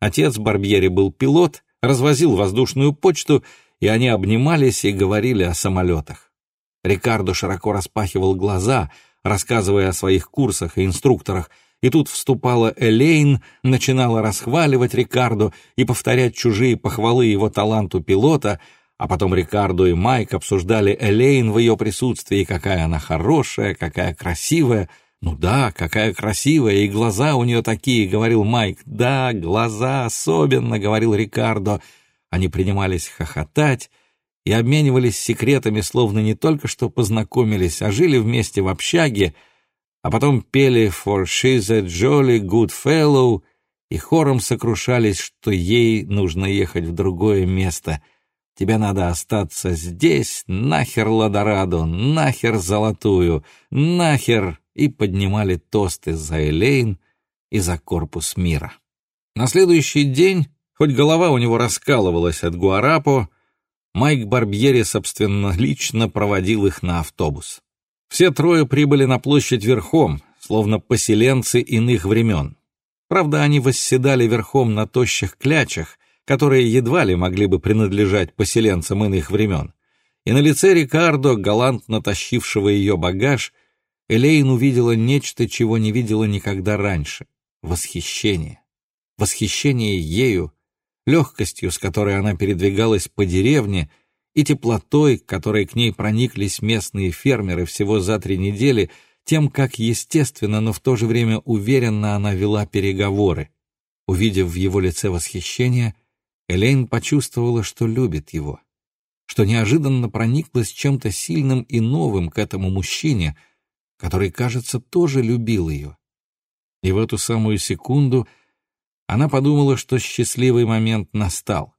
Отец Барбьери был пилот, развозил воздушную почту, и они обнимались и говорили о самолетах. Рикардо широко распахивал глаза, рассказывая о своих курсах и инструкторах, и тут вступала Элейн, начинала расхваливать Рикардо и повторять чужие похвалы его таланту пилота, а потом Рикардо и Майк обсуждали Элейн в ее присутствии, какая она хорошая, какая красивая. «Ну да, какая красивая, и глаза у нее такие», — говорил Майк. «Да, глаза особенно», — говорил Рикардо. Они принимались хохотать, и обменивались секретами, словно не только что познакомились, а жили вместе в общаге, а потом пели «For she's a jolly good fellow» и хором сокрушались, что ей нужно ехать в другое место, Тебе надо остаться здесь, нахер Ладорадо, нахер Золотую, нахер!» и поднимали тосты за Элейн и за корпус мира. На следующий день, хоть голова у него раскалывалась от Гуарапо, Майк Барбьери собственно лично проводил их на автобус. Все трое прибыли на площадь верхом, словно поселенцы иных времен. Правда, они восседали верхом на тощих клячах, которые едва ли могли бы принадлежать поселенцам иных времен. И на лице Рикардо, галантно тащившего ее багаж, Элейн увидела нечто, чего не видела никогда раньше — восхищение. Восхищение ею, легкостью, с которой она передвигалась по деревне, и теплотой, которой к ней прониклись местные фермеры всего за три недели, тем, как естественно, но в то же время уверенно она вела переговоры. Увидев в его лице восхищение, Элейн почувствовала, что любит его, что неожиданно прониклась чем-то сильным и новым к этому мужчине, который, кажется, тоже любил ее. И в эту самую секунду она подумала, что счастливый момент настал.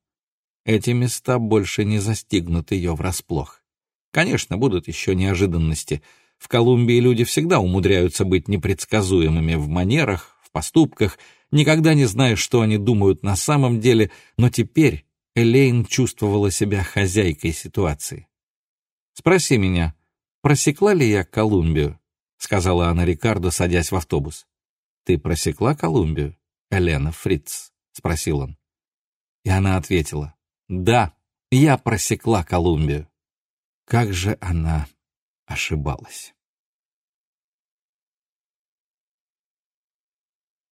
Эти места больше не застигнут ее врасплох. Конечно, будут еще неожиданности. В Колумбии люди всегда умудряются быть непредсказуемыми в манерах, в поступках, никогда не знаешь, что они думают на самом деле, но теперь Элейн чувствовала себя хозяйкой ситуации. «Спроси меня, просекла ли я Колумбию?» — сказала она Рикардо, садясь в автобус. «Ты просекла Колумбию, Элена Фриц?» — спросил он. И она ответила. Да, я просекла Колумбию. Как же она ошибалась.